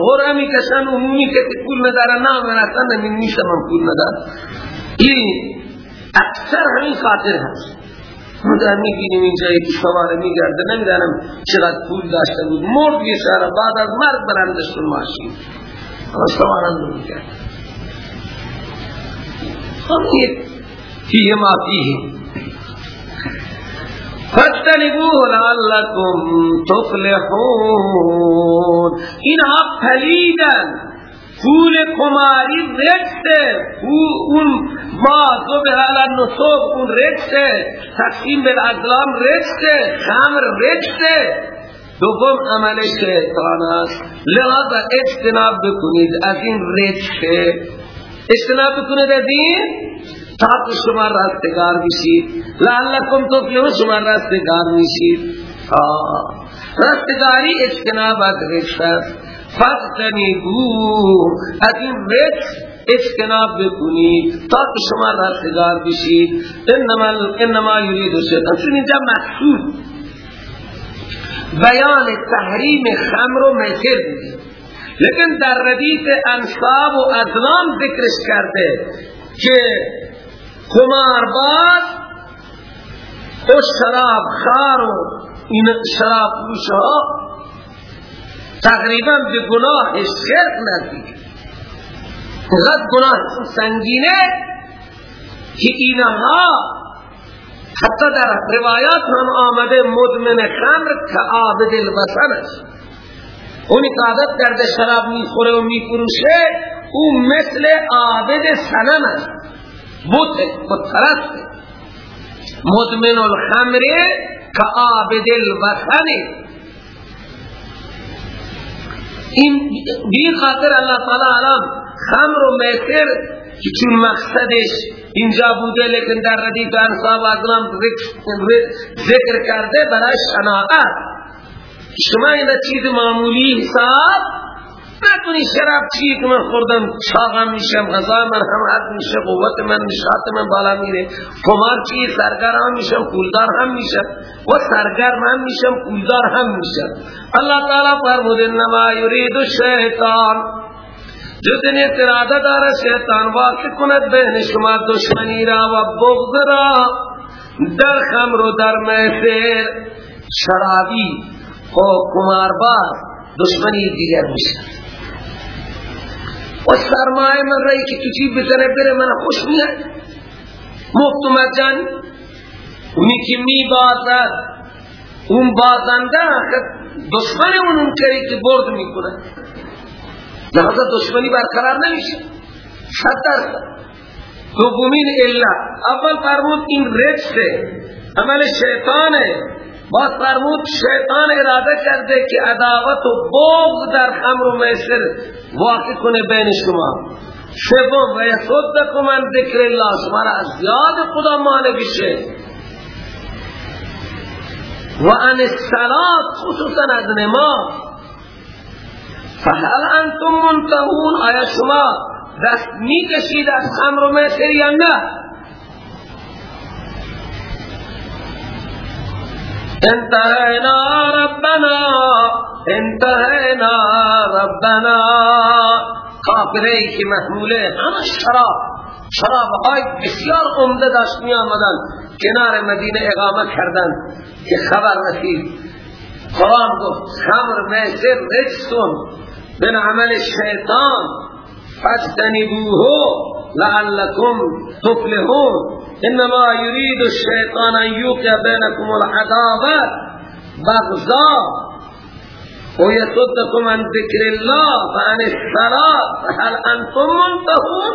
[SPEAKER 2] غره می‌کشن عمومی که پول نداره نه من اصلا نمیشه من پول نداره این اکثر همین خاطر هست. ما در می‌بینیم اینجا یکی سواره میگرده نمی‌دانم چقدر پول داشته بود. مرد یه شهر بعد از مرد برندش کن ماشین. سواران رو میگرده خب یک فیه ما فیه فاجتنبوه لعلكم تفلحون. اینها پلیدن. پول کماری رکسه اون ما به علی نصوب اون رکسه تقسیم بالازلام رکسه خمر رکسه دوم عمل شیطان است. لحظا اجتناب بکنید. از این رکسه اجتناب بکنید از این؟ تاکہ شما راستگار بشید لعلکم تفلحون شما راستگار بشید راستگاری اجتناب از رکس فاستنیبو از این رکس اجتناب بکنید تاکہ شما راستگار بشید انما, انما یرید شیطان چون اینجا مقصود بیان تحریم خمر و میسر بودی لیکن در ردیف انصاب و ازلام ذکرش کرده که باز و شراب خار و این شراب پوش ها تقریبا به گناه شرک نزدیک. غد گناه سنگینه که اینها حتی در روایات هم آمده مدمن خمر که آبد البسن است. اونی که عادت کرده شراب می‌خوره و میفروشه او مثل آبد سنم است. بوت بترست مدمن الخمر كعابد الوثن این بی خاطر اللہ تعالی علم خمر و میسر که چون مقصدش اینجا بوده لیکن در ردیف انصاب اگرام ذکر کرده برای شناعت شما این چیز معمولی حساب نکنی شراب چی که من خوردم شاغم میشم غذا من حد میشه قوت من نشاط من بالا میره. کمار چی؟ سرگر هم میشم پولدار هم میشم. و سرگر من میشم پولدار هم میشم. اللہ تعالی فرمود انما یرید الشیطان. جتنی اتراده دار شیطان واقع کند بین شما دشمنی را و بغض را. در خمر و در محفر شرابی و کماربار دشمنی دیگر میشه. و سرمایه من رایی که تو چی بزنه بره من خوش میاد مفت مجان اونی که می اون بازنده دشمن اون اون کری که برد می‌کنه لحظه دشمنی برقرار نمیشه صد درصد دومین الا اول فرمود این رجسه عمل شیطانه باز فرمود شیطان اراده کرده که عداوت و بغض در خمر و میسر واقع کنه بین شما. سوم و یصدکم عن ذکر الله. شما را از یاد خدا مانع بشه. و عن الصلاة خصوصا از نماز. فهل انتم منتهون؟ آیا شما دست می کشید از خمر و میسر یا نه؟ انتهینا ربنا انتهینا ربنا. کافره ای که محموله. همه شراب. شراب. های بسیار عمده داشت می آمدن. کنار مدینه اقامه کردن. که خبر رسید. قرآن گفت خمر میسر رجسون. بن عمل شیطان. فاجتنبوه. لعلكم تفلحون. إنما يريد الشيطان أن يوقع بينكم العداوه بغضاء ويصدكم عن ذكر الله. فعن الصلاة فهل أنتم منتهون؟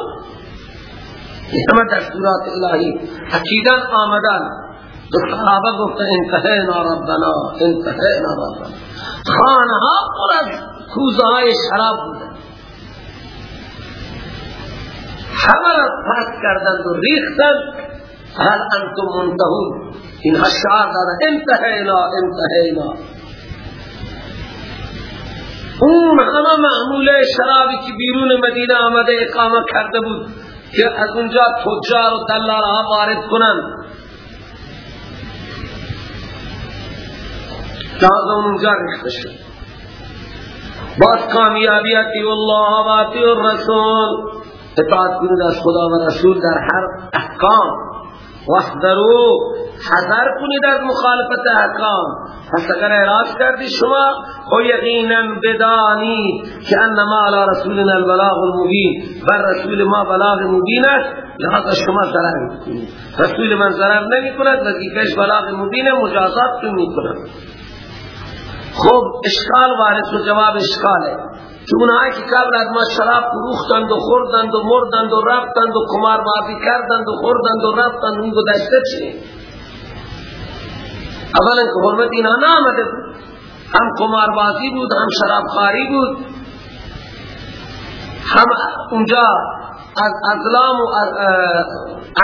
[SPEAKER 2] همه دستورات الهی حقیقا آمدن. تو صحابه گفت ربنا انتهینا ربنا. خانها پر از های شراب بودن همه را پس کردند و ریختند. هل انتم منتهون. این اشعار داره. انتهینا انتهینا. اون همه معموله شرابی که بیرون مدینه آمده اقامه کرده بود که از اونجا تجار و دلالها وارد کنند. لازم اونجا رخته شد. باز کامیابیتی الله و الرسول. اطاعت کنید از خدا و رسول در هر احکام. واحذروا حذر کنید از مخالفت احکام. پس اگر اعراض کردی شما او یقینا بدانی که انما علی رسولنا البلاغ المبین. بر رسول ما بلاغ مبین است. لحظه شما ضرر کنید رسول من ضرر نمی کند وظیفش بلاغ مبین مجازات می کند خب اشکال وارد و جواب اشکاله. که اونهایی که قبل از ما شراب فروختند و خوردند و مردند و رفتند و کمار بازی کردند و خوردند و رفتند اون گذشته چیه اولا که حرمت اینا نامده بود. هم کمار بازی بود هم شراب خاری بود. هم اونجا از ازلام و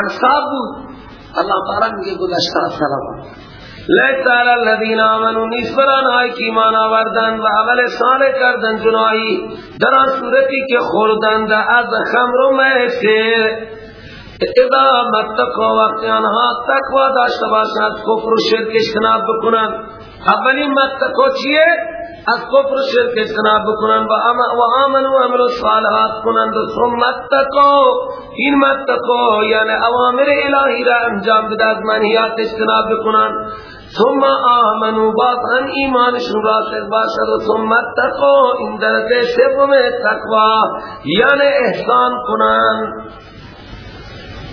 [SPEAKER 2] انصاب بود. اللہ تعالی میگه گذشته سلام لیس علی الذین آمنوا نیست بران آئی که ایمان آوردن و عمل صالح کردن جنائی در آن صورتی که خوردند از خمر و میسر. اذا متقوا وقت آنها تقوا داشته باشند کفر و شرک اجتناب بکنند. اولین متقوا چیه؟ از کفر و شرک اجتناب بکنند و آمن و عمل صالحات کنند ثم متقوا این متقوا یعنی اوامر الهی را انجام بده از منهیات اجتناب بکنند ثم آمنوا. بعد ان ایمانشون راسخ باشد. و ثم اتقوا. این درجه سوم تقوا. یعنی احسان کنند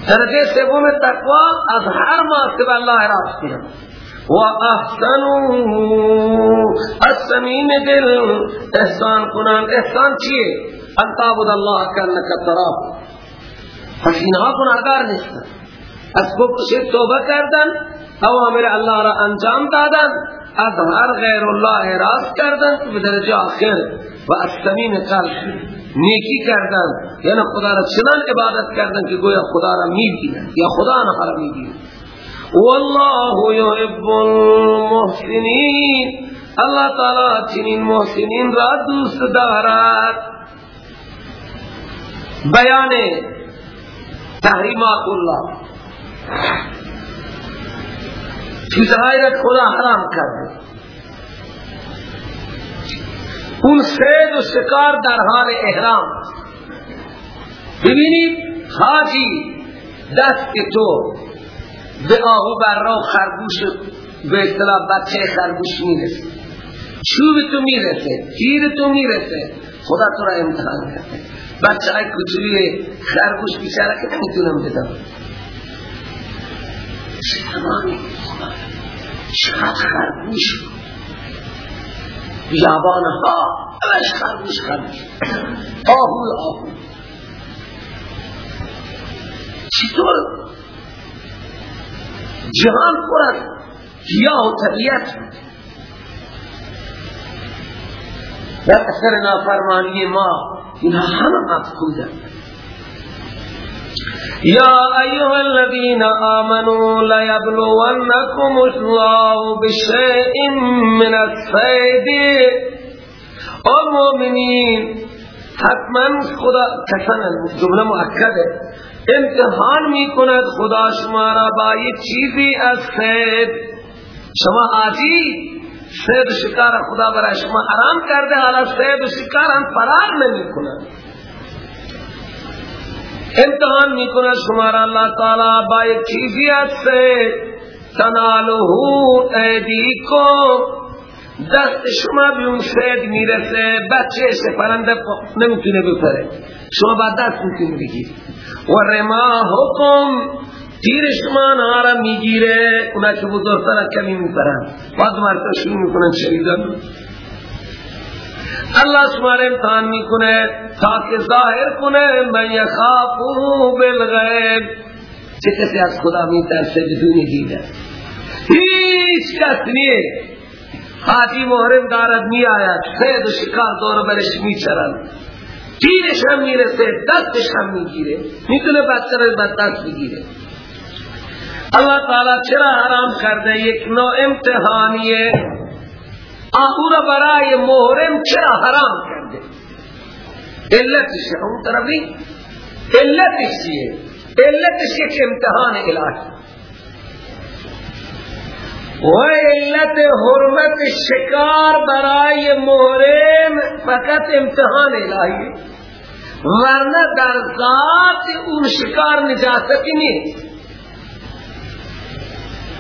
[SPEAKER 2] درجه سوم تقوا از هر مرتبه الله راست و احسنوا از سمیم دل احسان کنند احسان چیه؟ ان تعبد الله کانک تراه پس اینها گناهگار نیستند از کفر توبه کردن اوامر الله را انجام دادن از هر غیر الله راست کردن به درجه آخر. و از سمین قلب نیکی کردن. یعنی خدا را چنان عبادت کردن که گویا خدا را می‌بینن یا خدا نها را می‌بینن والله يحب المحسنین الله تعالی چنین محسنین را دوست دارد. بیان تحریمات الله چیزهایی را خدا حرام کرده اون سید و شکار در حال احرام. ببینید، حاجی، دست تو. به آهو بر را خرگوش به اصطلاح بچه خرگوش می‌رسه. چوب تو می‌رسه تیر تو می‌رسه. خدا تو را امتحان کرده. بچه های کچولی خرگوش بیچاره که نمی‌تونم بدم. شیطانی چقدر خرگوش. بیابان ها همش خرگوش خرگوش. آهو آهو. چطور جهان پر از گیاه و طبیعت. در اثر نافرمانی ما اینها همه مفقودند يا أيها الذين آمنوا ليبلونكم الله بشيء من الصيد المؤمنين حتما خدا کسن جمله مؤکده. امتحان می کند خدا شما را با یک چیزی از سید شما آجی سید شکار خدا برای شما حرام کرده حالا سید شکار هم فرار نمی کند امتحان می‌کنه شما را اللہ تعالی با ایک چیزی سے تنالہو ایدیکو دست شما به اون سید می‌رسه بچه سے پرنده نمی‌تونه بپره. شما با دست می‌تونه بگیر و رما حکم تیر شما نهارا می‌گیره. اونا که بزرگتر کمی میپرن بعد مرتا شروع می‌کنن شریدن اللہ شمار امتحان می‌کنه تاکہ ظاہر کنه من یخافو بالغیب. چه کسی از خدا میترسه بدون دیده؟ هیچ کس نیه حاجی محرم دارد می آید سید و شکار دور برش می چرن تیرش هم می‌رسه دستش هم می‌گیره می‌تونه بچه رو بد دست بگیره. اللہ تعالی چرا حرام کرده؟ یک نوع امتحانیه. آهو را برای محرم چرا حرام کرده؟ علتش اون طرفی علتش چیه؟ علتش یک امتحان الهی. و علت حرمت شکار برای محرم فقط امتحان الهی. ورنه در ذات اون شکار نجاستی نیست.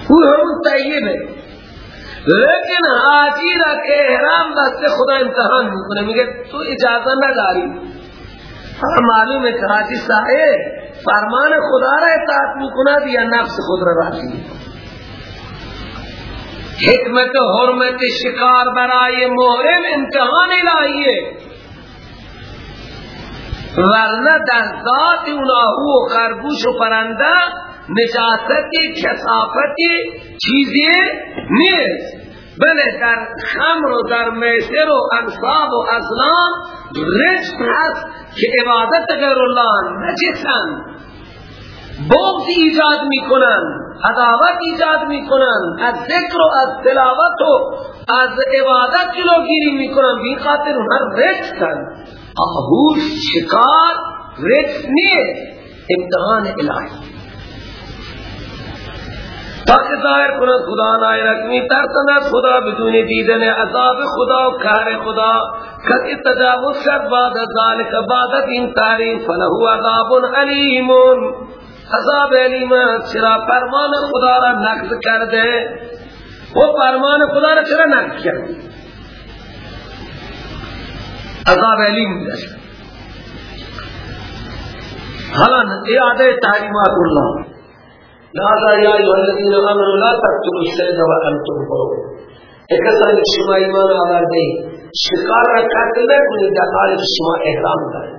[SPEAKER 2] او همون طیبه. لیکن حاجی را که احرام بسته خدا امتحان می‌کنه. میگه تو اجازه نداری. معلومه که حاجی صاحب فرمان خدا را اطاعت می‌کند یا نفس خود را راضی حکمت و حرمت شکار برای محرم امتحان الهیه. ورنه در ذات اون آهو و خرگوش و پرنده نجاستی کسافتی چیزی نیست. بله در خمر و در میسر و انصاب و ازلام رجل هست که عبادت غیر الله نجسن. بغض ایجاد می‌کنن عداوت ایجاد می‌کنن از ذکر و از تلاوت و از عبادت جلوگیری می‌کنن. بی خاطر هر رجل آهوش شکار رجل نیست. امتحان الهی. تاکہ ظاہر کنن خدا نائے رکمی ترسنا خدا بدون دیدن عذاب خدا و کار خدا. کسی تجاوز شد بعد ذالک بعد این تاریم فلہو عذاب علیم. عذاب علیم چرا فرمان خدا را نقض کرده؟ وہ فرمان خدا را چرا نقض کرده؟ عذاب علیم داشت حالا اعاده تحریمات اللہ لہذا یا ایوہ الذین آمنوا لا الشید و انتم حرم. ایک اصلا شما ایمان آورده شکار را قتل در حال شما احرام دارید.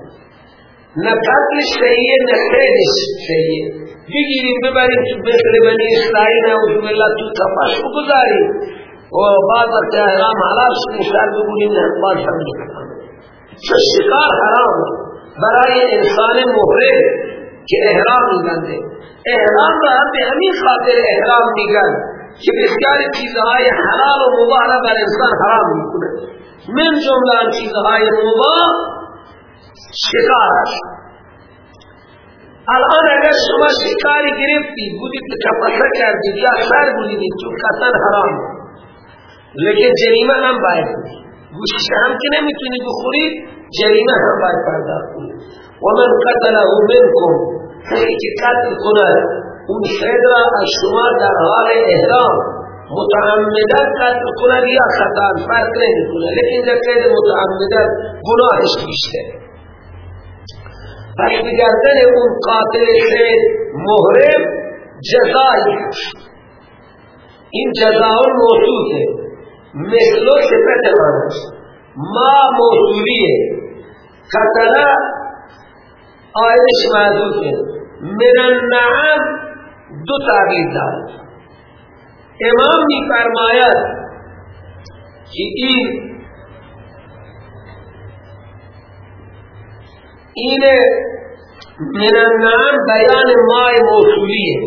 [SPEAKER 2] نه قتل شیعه نه خیلی شیعه. بگیریم ببریم تو بخل بنی اسرائیل نعوذ بالله تو کفاش بگذاریم و بعد وقت احرام حلال اشتر بگونیم نه باز هم چه شکار حرام برای انسان محرم که احرام میبنده. احرام را هم به همین خاطر احرام میگن که بسیار چیزهای حلال و مباح را بر انسان حرام می‌کنه. من جمله چیزهای مباح شکار است. الان اگر شما شکاری گرفتی بودید کپسه کردید یا سر بودید تو قطن حرام. لیکن جریمه هم باید گوشت هم که نمی‌تونی بخورید جریمه هم باید پرداخت کنید ومن قتله منکم کسی که قتل کند اون شهد را از شما در حال احرام متعمدن قتل کند یا خطا فرق نمی کنه لیکن در قید متعمدن گناهش بیشتر پس بگردن اون قاتل شهد محرم جزایی این جزاون موصوله مثلو صفت مانست ما موصولیه قتله آیتش معذوفه من النعم دو تعبیر دارد امام می فرماید که این این من النعم بیان مای موصولیه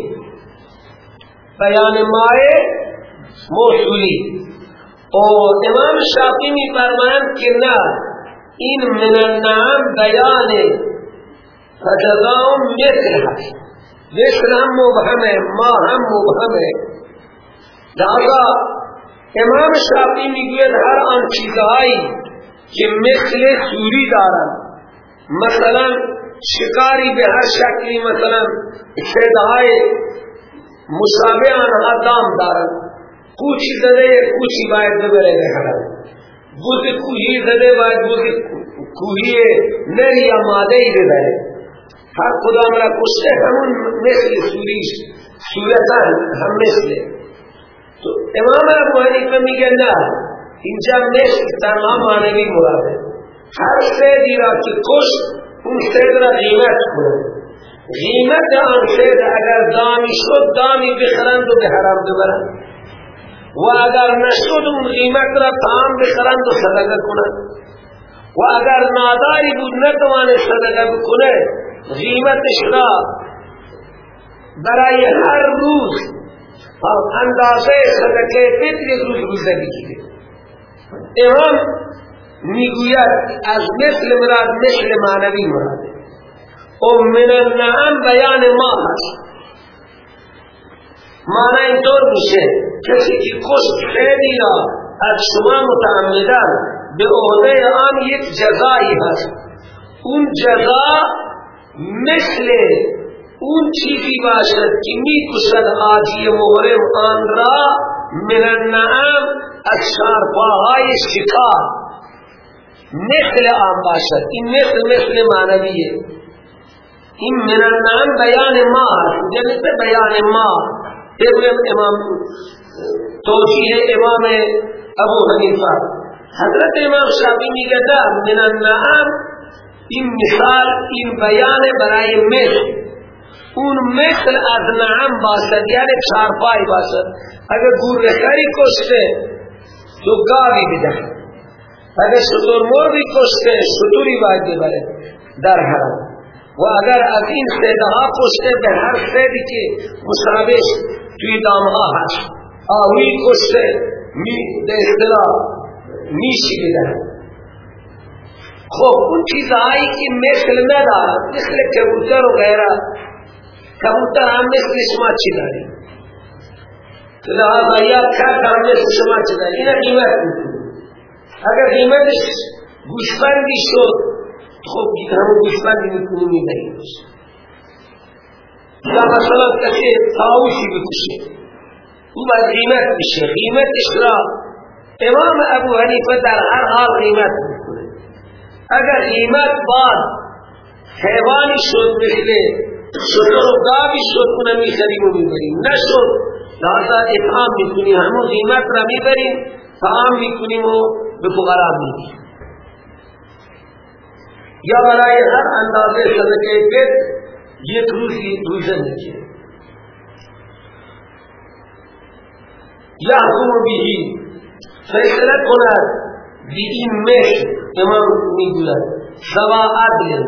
[SPEAKER 2] بیان مای موصولی و امام شافی می که نه این من النعم بیان فجزاهم مثل هست. مثل هم مبهم ہے ما هم مبهم ہے لہذا امام شافی می‌گوید هر آن چیزهایی که مثل سوری دارند. مثلا شکاری به هر شکلی مثلا شدهای مشابه آنها دام دارند. کوچی زده کوچی باید ببره بخرد بوز کوهی زده باید بوز کوهی نری یا ماده ای ببره. هر کدام را کشته همون مثل سوریش صورتا هم مثل تو امام ابو حنیفه میگه نه اینجا مثل تنها معنوی مراده. هر سیدی را که کش اون سید را قیمت کنه. قیمت آن سید اگر دامی شد دامی بخرند و به حرام ببرند. و اگر نشد اون قیمت را تام بخرند و صدقه کنند. و اگر ناداری بود نتوانه صدقه بکنه قیمتش را برای هر روز اندازه صدقه فطر روز روزه بگیره امام می‌گوید از مثل مراد مثل معنوی مراد. و من النعم بیان ما هست معنی اینطور میشه. کسی که کشت خیلی را از شما متعمدن به عهده آن یک جزایی هست. اون جزا مثل اون چیزی باشد که می کشد آجی مغرم آن را من النعم از شارپاهای شکار. مثل آن باشد. این مثل مثل معنویه. این من النعم بیان ما هست. جنس بیان ما. ابن امام توجیه امام ابو حنیفه. حضرت امام شافعی میگه من النعم این مثال این بیان برای مثل اون مثل از نعم باشد یعنی چارپای باشد. اگر گورخری کشته تو گاوی بده. اگر شطور مرغی کشته شطوری باید ببره. در حرم. و اگر از این سیدها کشته به هر سیدی که مصابش توی دامها هست آوی کشته به اصطلاح میشی بده خب اون چیزهایی که مثل ندارد مثل کبوتر و غیره کبوتر هم مثل شما چی داری لحاظا یا کرد هم مثل شما چی داری اینا قیمت اگر قیمتش گوشبندی شد خب همون گوشبندی می‌کنی می‌دهی یا مثلا کسی تاوشی بکشه او باید قیمت میشه. قیمتش را امام ابو حنیفه در هر حال قیمت می‌کنه. اگر قیمت بعد حیوانی شد مثل شکر و گاوی شد اونم می‌خریم و می‌بریم. نشد. لحظا اتحام می‌کنیم همون قیمت را می‌بریم فعام می‌کنیم و به فقرا میدیم یا برای هر اندازه صدقه فت یک روزی روزه می‌گیره یا حکم بیهی. فیصله کند. بی این مشت امام می‌گوید. سوا عدل.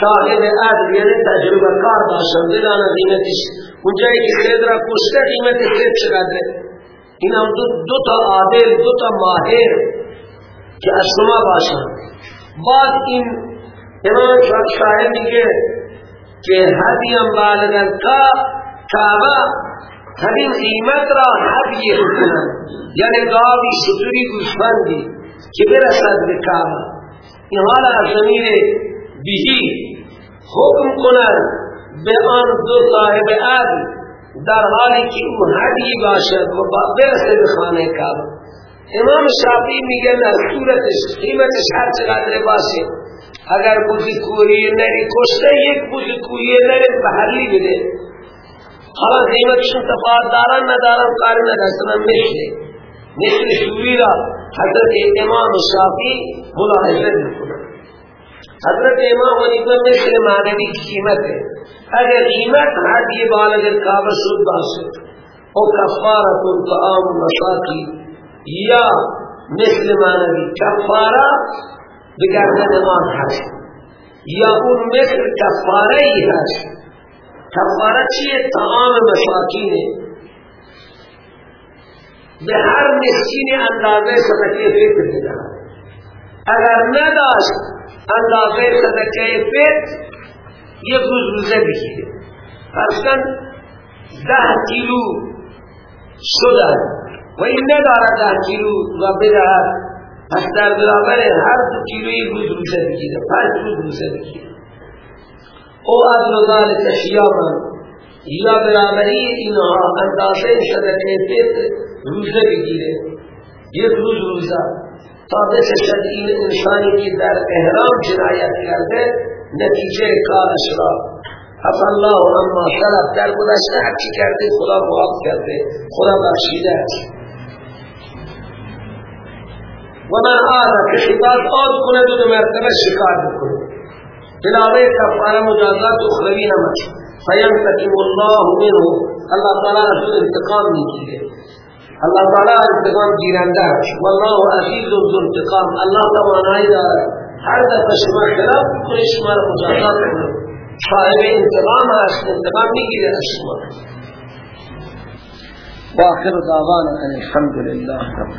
[SPEAKER 2] صاحب عدل یعنی تجربه کار باشن بدانه قیمتش. اونجایی که خید را کشته قیمت خید چقدره؟ این هم دو, دو تا عادل دو تا ماهر که از شما باشن بعد این امام صاحب میگه که هدیم بالغن کا کعبه همین قیمت را هدیه کنن یعنی گاوی شطوری گوشبندی که برسد به کعبه. این حال از زمین بیهی حکم کنند به آن دو صاحب عدل در حالی که او حدی باشد و برسه به خانه کعبه. امام شافعی میگه در صورتش قیمتش هر چقدر باشه. اگر بوزی کوری نری کشته یک بوزی کوری نری بحلی بده. حالا قیمتشون تفاوت دارن ندارن کار ندارن مثل مثل شوری را. حضرت امام شافعی ملاحظه می‌کنه. حضرت امام حنیفه مثل معنوی قیمت ہے اگر قیمت حدی بالغ کعبہ شد باشد او کفارت طعام مساکی یا مثل معنوی کفارہ بگردن آن هست. یا اون مثل کفاره ای هست. کفاره چیه؟ طعام مساکینه به هر مسکین اندازه صدقه فکر بدهد اگر نداشت اندازه صدقه فت یک روز روزه بگیره فرسکن ده کیلو شدن. و این ندارد ده کیلو و بدهد. پس در برابر هر دو کیلو روز روزه بگیره پنج روز روزه بگیره او از روزان تشیامن یا برابری اینها اندازه صدقه فت روزه بگیره. یک روز روزه. تا بسشد این انسانی که در احرام جنایت کرده نتیجه کارش را. اف الله اما سلف در گذشته هرچی کرده خدا معاف کرده. خدا بخشیده است و من آره کسی باز آز کنه دو مرتبه شکار بکنه علاوه کفاره مجازات اخروی نمت فینتقم الله منه. الله تعالی از انتقام می‌گیره. اللہ تعالی انتقام گیرنده والله عزیز ذو انتقام. الله توانایی دارد. هر دفعه شما خلاف کنی شما را مجازات کنه صاحب انتقام هست انتقام می‌گیره از شما.
[SPEAKER 3] واخر دعوانا ان الحمد لله رب